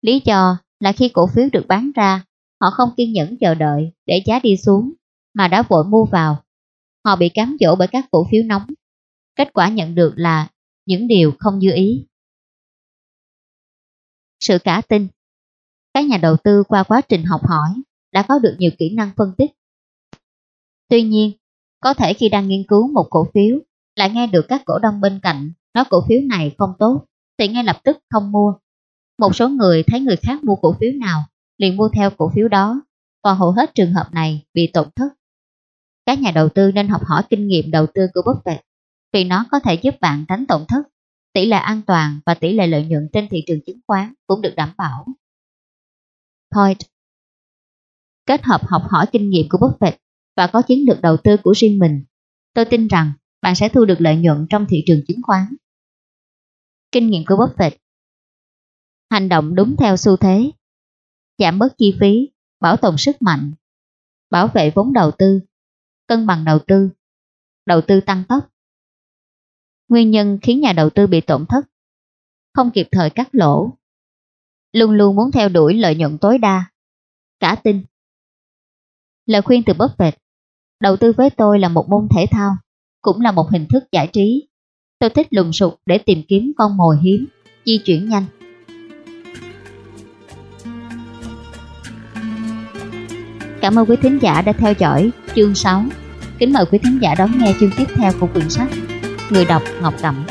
[SPEAKER 1] Lý do là khi cổ phiếu được bán ra, họ không kiên nhẫn chờ đợi để giá đi xuống, mà đã vội mua vào. Họ bị cám dỗ bởi các cổ phiếu nóng. Kết quả nhận được là những điều không như ý. Sự cả tin Các nhà đầu tư qua quá trình học hỏi đã có được nhiều kỹ năng phân tích. Tuy nhiên, có thể khi đang nghiên cứu một cổ phiếu, lại nghe được các cổ đông bên cạnh nói cổ phiếu này không tốt, thì ngay lập tức không mua. Một số người thấy người khác mua cổ phiếu nào, liền mua theo cổ phiếu đó, và hầu hết trường hợp này bị tổn thất. Các nhà đầu tư nên học hỏi kinh nghiệm đầu tư của Buffett, vì nó có thể giúp bạn tránh tổn thất. Tỷ lệ an toàn và tỷ lệ lợi nhuận trên thị trường chứng khoán cũng được đảm bảo. Point Kết hợp học hỏi kinh nghiệm của Buffett và có chiến lược đầu tư của riêng mình, tôi tin rằng bạn sẽ thu được lợi nhuận trong thị trường chứng khoán. Kinh nghiệm của Buffett Hành động đúng theo xu thế Giảm bớt chi phí, bảo tồn sức mạnh Bảo vệ vốn đầu tư Cân bằng đầu tư. Đầu tư tăng tốc. Nguyên nhân khiến nhà đầu tư bị tổn thất. Không kịp thời cắt lỗ. Luôn luôn muốn theo đuổi lợi nhuận tối đa. Cả tin. Lời khuyên từ Buffett Đầu tư với tôi là một môn thể thao, Cũng là một hình thức giải trí. Tôi thích lùng sục để tìm kiếm con mồi hiếm, Di chuyển nhanh. Cảm ơn quý thính giả đã theo dõi chương 6 Kính mời quý thính giả đón nghe chương tiếp theo của quyển sách Người đọc Ngọc Cẩm